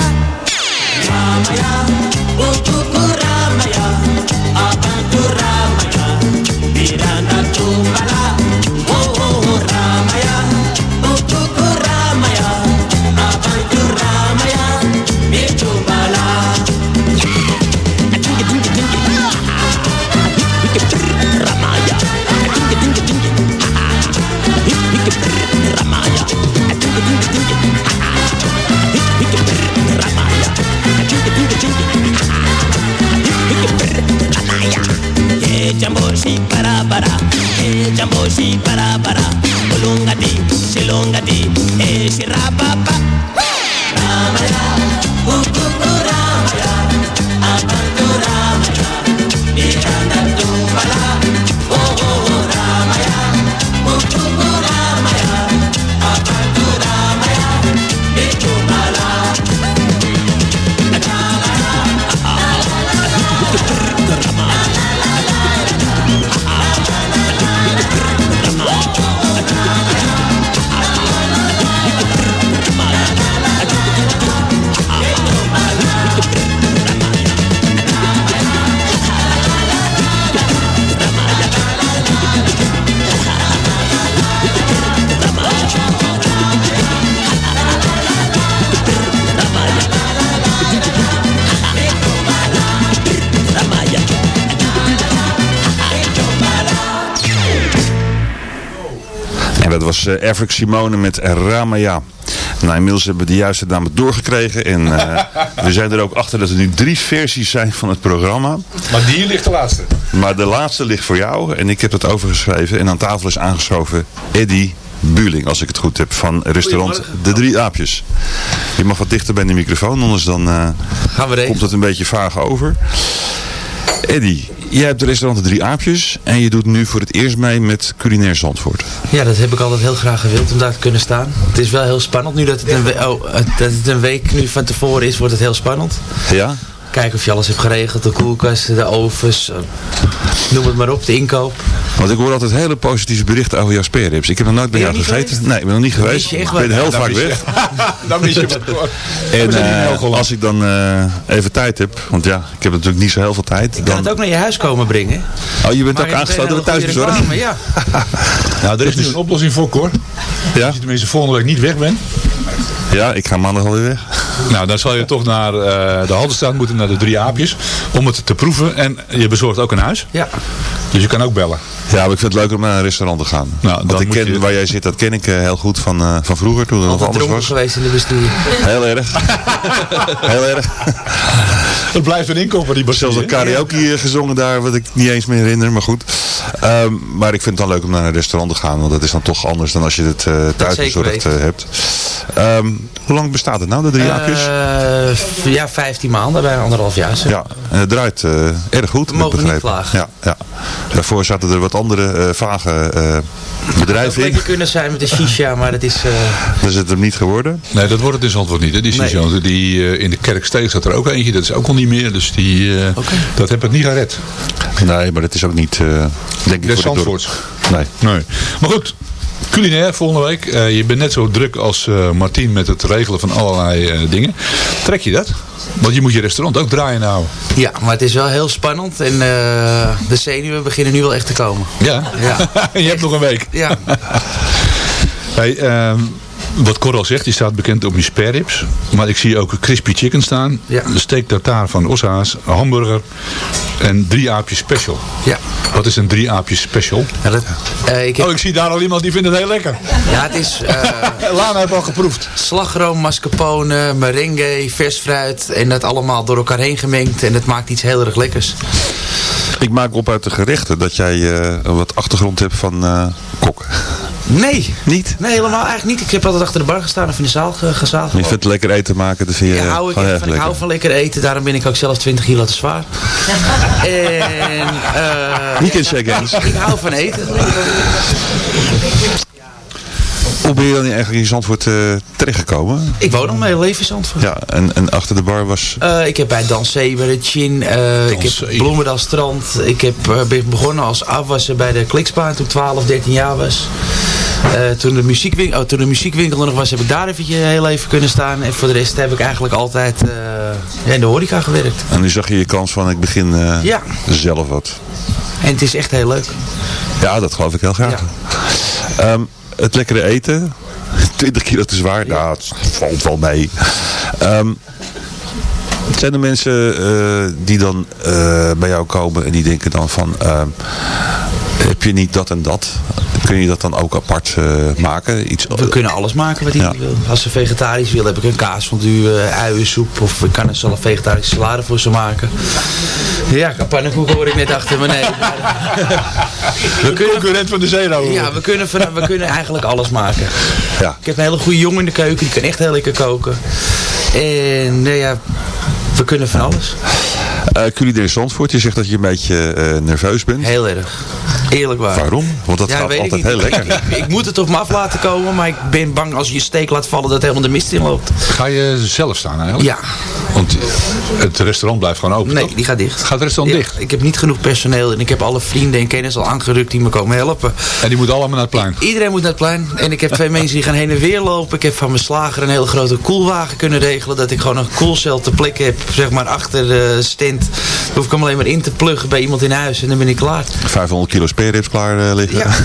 dat was uh, Eric Simone met Ramaya. Nou, inmiddels hebben we de juiste naam doorgekregen. En uh, we zijn er ook achter dat er nu drie versies zijn van het programma. Maar die ligt de laatste. Maar de laatste ligt voor jou. En ik heb het overgeschreven. En aan tafel is aangeschoven Eddie Buling, als ik het goed heb, van restaurant De Drie Aapjes. Je mag wat dichter bij de microfoon, anders dan uh, Gaan we komt het een beetje vaag over. Eddy, jij hebt de restaurant De Drie Aapjes en je doet nu voor het eerst mee met Culinair Zandvoort. Ja, dat heb ik altijd heel graag gewild om daar te kunnen staan. Het is wel heel spannend nu dat het een, oh, dat het een week nu van tevoren is, wordt het heel spannend. Ja? Kijken of je alles hebt geregeld, de koelkasten, de ovens, eh, noem het maar op, de inkoop. Want ik hoor altijd hele positieve berichten over jouw speerrips. Ik heb nog nooit bij jou gegeten. Nee, ik ben nog niet geweest. Ik ben heel vaak weg. dan mis je wat En uh, als ik dan uh, even tijd heb, want ja, ik heb natuurlijk niet zo heel veel tijd. Ik dan... kan het ook naar je huis komen brengen. Oh, je bent maar ook aangesloten bij thuisbezorgd? Ja. nou, er is nu een oplossing voor, Cor. Ja? Als je tenminste volgende week niet weg bent. Ja, ik ga maandag alweer weg. Nou, dan zal je toch naar uh, de Haldenstraat moeten, naar de Drie Aapjes, om het te proeven. En je bezorgt ook een huis. Ja. Dus je kan ook bellen. Ja, maar ik vind het leuk om naar een restaurant te gaan. Nou, Want ik ken, je... waar jij zit, dat ken ik uh, heel goed van, uh, van vroeger, toen er nog anders was. geweest in de bestuur. Heel erg. heel erg. Het blijft een inkomen die Zelfs een karaoke ja. gezongen daar, wat ik niet eens meer herinner, maar goed. Um, maar ik vind het dan leuk om naar een restaurant te gaan, want dat is dan toch anders dan als je het uh, thuis bezorgd hebt. Um, hoe lang bestaat het nou, de drie jaartjes? ja, 15 maanden, bijna anderhalf jaar. Zo. Ja, en het draait erg goed. We mogen niet klagen. Ja, ja. Daarvoor zaten er wat andere uh, vage uh, bedrijven in. Het kunnen zijn met de shisha, maar dat is... Uh... Dat is het hem niet geworden? Nee, dat wordt het dus antwoord niet. Hè? Die shisha, nee. die, in de Kerksteeg zat er ook eentje. Dat is ook al niet meer. Dus die, okay. dat heb het niet gered. Nee, maar dat is ook niet, denk ik, voor Zandvoort. Nee. nee. Maar goed, culinair volgende week. Uh, je bent net zo druk als uh, Martien met het regelen van allerlei uh, dingen. Trek je dat? Want je moet je restaurant ook draaien nou. Ja, maar het is wel heel spannend. En de zenuwen beginnen nu wel echt te komen. Ja? ja. je hebt nog een week. Ja. hey, um, wat Coral zegt, die staat bekend op je spareribs. Maar ik zie ook crispy chicken staan. Ja. De steak tartaar van Ossa's, hamburger en drie aapjes special. Ja. Wat is een drie aapjes special? Ja, dat, uh, ik heb... Oh, ik zie daar al iemand die vindt het heel lekker. Ja, het is... Uh, Lana heeft al geproefd. Slagroom, mascarpone, merengue, vers fruit. En dat allemaal door elkaar heen gemengd. En dat maakt iets heel erg lekkers. Ik maak op uit de gerechten dat jij uh, wat achtergrond hebt van uh, kok. Nee. Niet? Nee, helemaal eigenlijk niet. Ik heb altijd achter de bar gestaan of in de zaal gezaald. Je vindt lekker eten maken, vind je ja, hou ik, van, lekker. ik hou van lekker eten. Daarom ben ik ook zelf 20 kilo te zwaar. en, uh, niet in check-ins. Ik hou van eten. Hoe ben je dan eigenlijk in Zandvoort uh, terechtgekomen? Ik woon nog mijn leven in Zandvoort. Ja, en, en achter de bar was? Uh, ik heb bij Dansé, bij de Chin, uh, ik heb Bloemendaal Strand. Ik heb ben begonnen als afwasser bij de Klikspaan toen ik 12, 13 jaar was. toen, de muziekwinkel, oh, toen de muziekwinkel er nog was, heb ik daar eventjes heel even kunnen staan. En voor de rest heb ik eigenlijk altijd in de horeca gewerkt. En nu zag je je kans van ik begin ja. zelf wat. En het is echt heel leuk. Ja, dat geloof ik heel graag. Ja. Um, het lekkere eten. 20 kilo te zwaar. Ja. Nou, het valt wel mee. Um, zijn er mensen uh, die dan uh, bij jou komen en die denken dan van... Uh, heb je niet dat en dat? Kun je dat dan ook apart maken? Iets, We kunnen alles maken wat iedereen ja. wil. Als ze vegetarisch wil, heb ik een kaas van duwen, uiensoep. Of ik kan er zelf vegetarische salade voor ze maken. Ja, pannenkoeken hoor ik net achter me. Nee. we kunnen, concurrent van de Zero. Ja, we kunnen, van, we kunnen eigenlijk alles maken. Ja. Ik heb een hele goede jongen in de keuken. Die kan echt heel lekker koken. En nou ja, we kunnen van alles. Uh, culinair Zandvoort, je zegt dat je een beetje uh, nerveus bent. Heel erg. Eerlijk waar. Waarom? Want dat ja, gaat altijd heel lekker. Ik, ik, moet het op me af laten komen, maar ik ben bang als je steek laat vallen dat helemaal de mist in loopt. Ga je zelf staan eigenlijk? Ja. Want het restaurant blijft gewoon open, Nee, toch? die gaat dicht. Gaat het restaurant ja, dicht? Ik heb niet genoeg personeel en ik heb alle vrienden en kennis al aangerukt die me komen helpen. En die moeten allemaal naar het plein? Iedereen moet naar het plein. En ik heb twee mensen die gaan heen en weer lopen. Ik heb van mijn slager een hele grote koelwagen kunnen regelen. Dat ik gewoon een koelcel te plek heb, zeg maar, achter de stand Dan hoef ik hem alleen maar in te pluggen bij iemand in huis en dan ben ik klaar. 500 kilo speerrips klaar eh, liggen. Ja.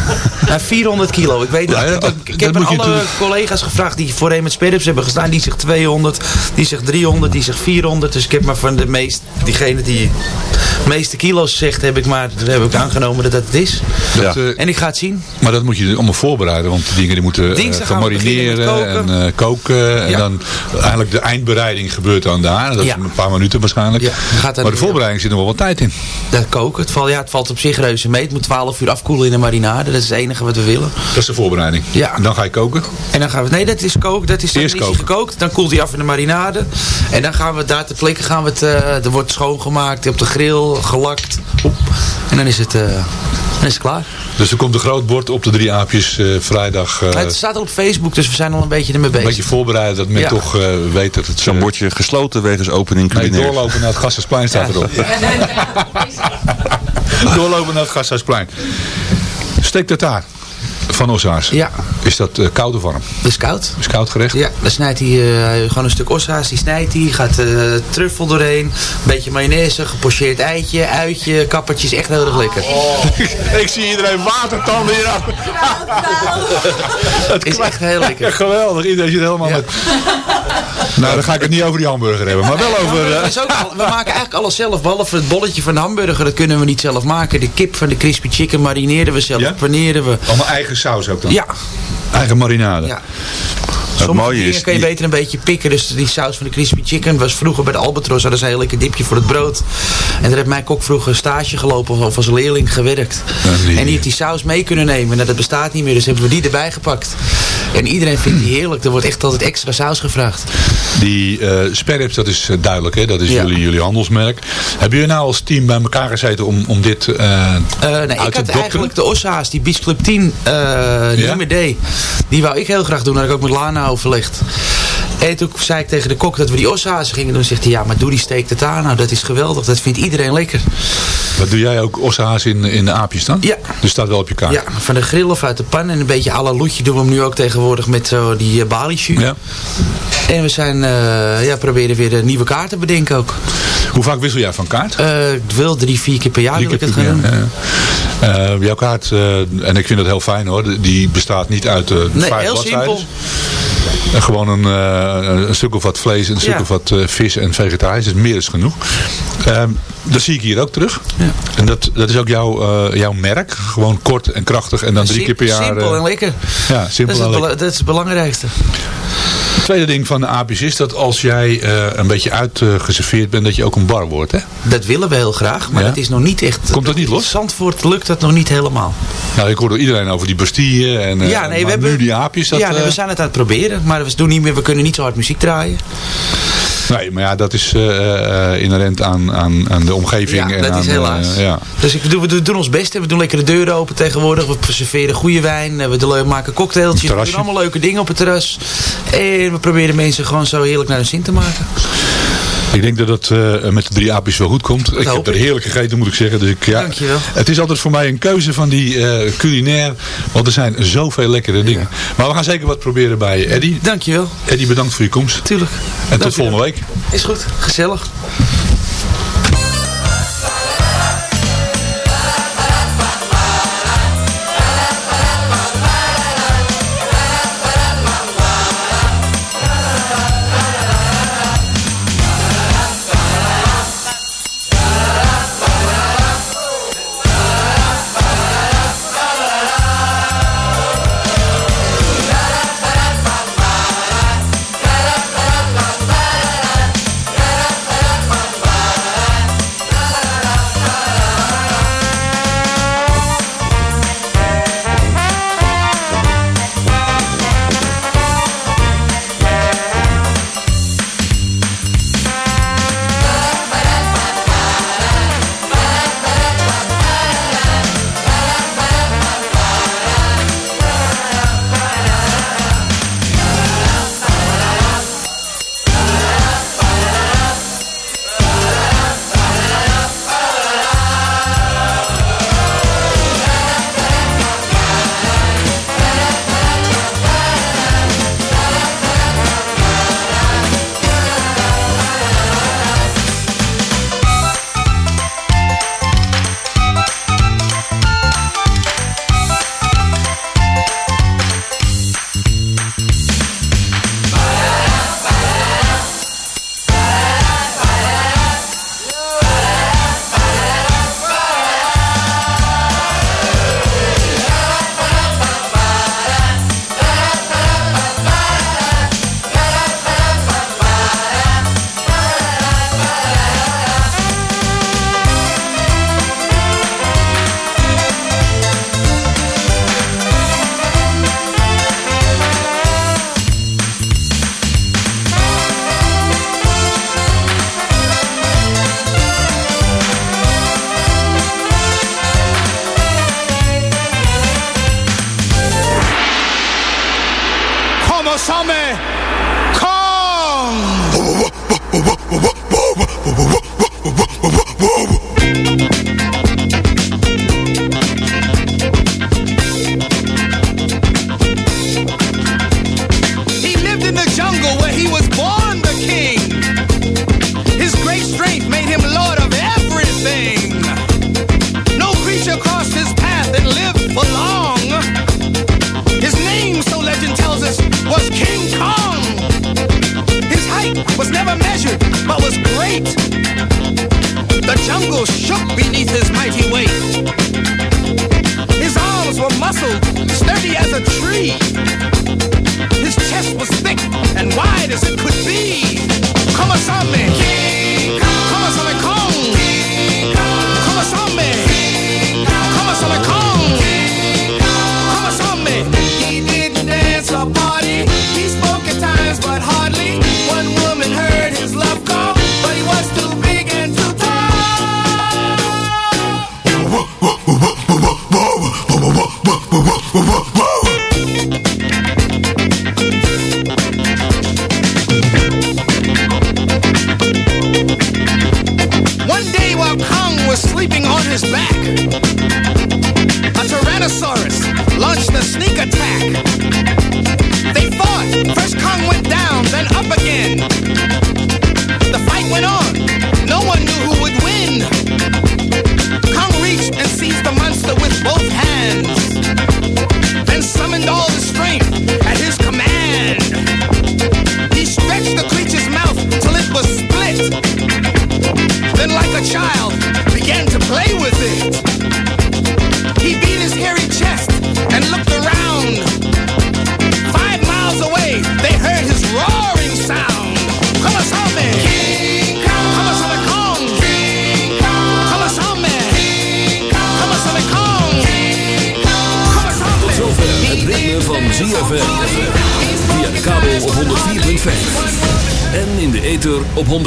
Nou, 400 kilo. Ik weet Ja, dat, dat- ik, heb aan alle natuurlijk- collega's gevraagd die voorheen met spirits hebben gestaan. Die zegt 200, die zegt 300, die zegt 400. Dus ik heb maar van de meest, diegene die de meeste kilo's zegt, heb ik maar heb ik aangenomen dat dat het is. Dat, eh, En ik ga het zien. Maar dat moet je allemaal voorbereiden, want die dingen die moeten eh, Dinsdag gaan met en koken. En Ja. dan eigenlijk de eindbereiding gebeurt dan daar. Dat Ja. is een paar minuten waarschijnlijk. Gaat maar de voorbereiding zit nog wel wat tijd in. Dat koken. Het valt, ja, het valt op zich reuze mee. Het moet 12 uur afkoelen in de marinade. Dat is het enige wat we willen. Dat is de voorbereiding. Ja. En dan ga je koken. En dan gaan we, nee, dat is koken. Dat is Eerst koken. gekookt. Dan koelt hij af in de marinade. En dan gaan we daar ter plekke gaan we het, eh, er wordt schoongemaakt, op de grill, gelakt. Oep. En dan is het, eh, dan is het klaar. Dus er komt een groot bord op de drie aapjes eh, vrijdag. eh, het staat al op Facebook, dus we zijn al een beetje ermee een bezig. beetje voorbereiden dat men Ja. toch eh, weet dat het... Zo'n bordje gesloten wegens opening Nee, culinair. doorlopen naar het Gasthuisplein staat Ja. erop. doorlopen naar het Gasthuisplein. Steak tartaar van Ossaars. Ja. Is dat eh, koud of warm? Dat is koud. Is koud gerecht? Ja, dan snijdt hij eh, gewoon een stuk ossa's, die snijdt hij, gaat eh truffel doorheen, een beetje mayonaise, gepocheerd eitje, uitje, kappertjes, echt heel erg lekker. Ik zie iedereen watertanden hier af. Het is echt heel lekker. Ja, geweldig. Iedereen zit helemaal met... Nou, dan ga ik het niet over die hamburger hebben. Maar wel over... eh, al- we maken eigenlijk alles zelf, behalve het bolletje van de hamburger, dat kunnen we niet zelf maken. De kip van de crispy chicken marineren we zelf, Ja? paneren we. allemaal eigen saus ook dan? Ja. Eigen marinade? Ja. Het Sommige mooie dingen is... kan je beter een beetje pikken. Dus die saus van de crispy chicken was vroeger bij de Albatros. Hadden ze een lekker dipje voor het brood. En daar heeft mijn kok vroeger een stage gelopen of als leerling gewerkt. En die heeft die saus mee kunnen nemen. Nou, dat bestaat niet meer. Dus hebben we die erbij gepakt. En iedereen vindt die heerlijk. Er wordt echt altijd extra saus gevraagd. Die eh sperrips, dat is eh, duidelijk, hè? dat is Ja. jullie, jullie handelsmerk. Hebben jullie nou als team bij elkaar gezeten om, om dit eh Eh, nee, uit ik had dokteren? eigenlijk de Ossa's, die Beach Club 10 eh, niet meer deed. Die wou ik heel graag doen. Dat ik ook met Lana overlegd. En toen zei ik tegen de kok dat we die Ossa's gingen doen. Zegt hij, ja, maar doe die steak tartare nou. Dat is geweldig. Dat vindt iedereen lekker. Wat doe jij ook ossehaas in, in de aapjes dan? Ja. Dus staat wel op je kaart? Ja, van de grill of uit de pan. En een beetje à la loetje doen we hem nu ook tegenwoordig met zo die uh. Ja. En we zijn, eh, ja, proberen weer een nieuwe kaart te bedenken ook. Hoe vaak wissel jij van kaart? Eh, ik wil drie, vier keer per jaar Drie wil ik het gaan doen. ja. Eh, jouw kaart, eh, en ik vind dat heel fijn hoor, die bestaat niet uit de Nee, vijf heel simpel. Gewoon een, eh, een stuk of wat vlees, een stuk Ja. of wat eh, vis en vegetarisch. Dus meer is genoeg. Ehm, dat zie ik hier ook terug. En dat, dat is ook jouw, eh, jouw merk. Gewoon kort en krachtig en dan drie keer per jaar. Simpel eh, en lekker. Ja, simpel dat, is en lekker. dat is het belangrijkste. Het tweede ding van de aapjes is dat als jij eh, een beetje uitgeserveerd bent, dat je ook een bar wordt. Hè? Dat willen we heel graag, maar Ja? dat is nog niet echt... Komt dat niet los? Zandvoort lukt dat nog niet helemaal. Nou, ik hoorde iedereen over die Bastille en eh, ja, nee, we hebben, nu die aapjes. Dat, ja, nee, eh, we zijn het aan het proberen, maar we, doen niet meer, we kunnen niet zo hard muziek draaien. Nee, maar ja, dat is eh, eh, inherent aan, aan, aan de omgeving. Ja, en dat aan, is helaas. ja. Dus ik bedoel, we doen- ons best. We doen lekker de deuren open tegenwoordig. We serveren goede wijn. We maken cocktailtjes. We doen allemaal leuke dingen op het terras. En we proberen mensen gewoon zo heerlijk naar hun zin te maken. Ik denk dat het eh, met de drie aapjes wel goed komt. ik heb hoop er heerlijk gegeten, moet ik zeggen. Dus ik, ja, Dankjewel. Het is altijd voor mij een keuze van die eh, culinair. Want er zijn zoveel lekkere dingen. Maar we gaan zeker wat proberen bij Eddy. Dankjewel. Eddy, bedankt voor je komst. Tuurlijk. En tot volgende week. Is goed. Gezellig. was never measured, but was great. The jungle shook beneath his mighty weight. His arms were muscled, sturdy as a tree. His chest was thick and wide as it could be. Come on, man.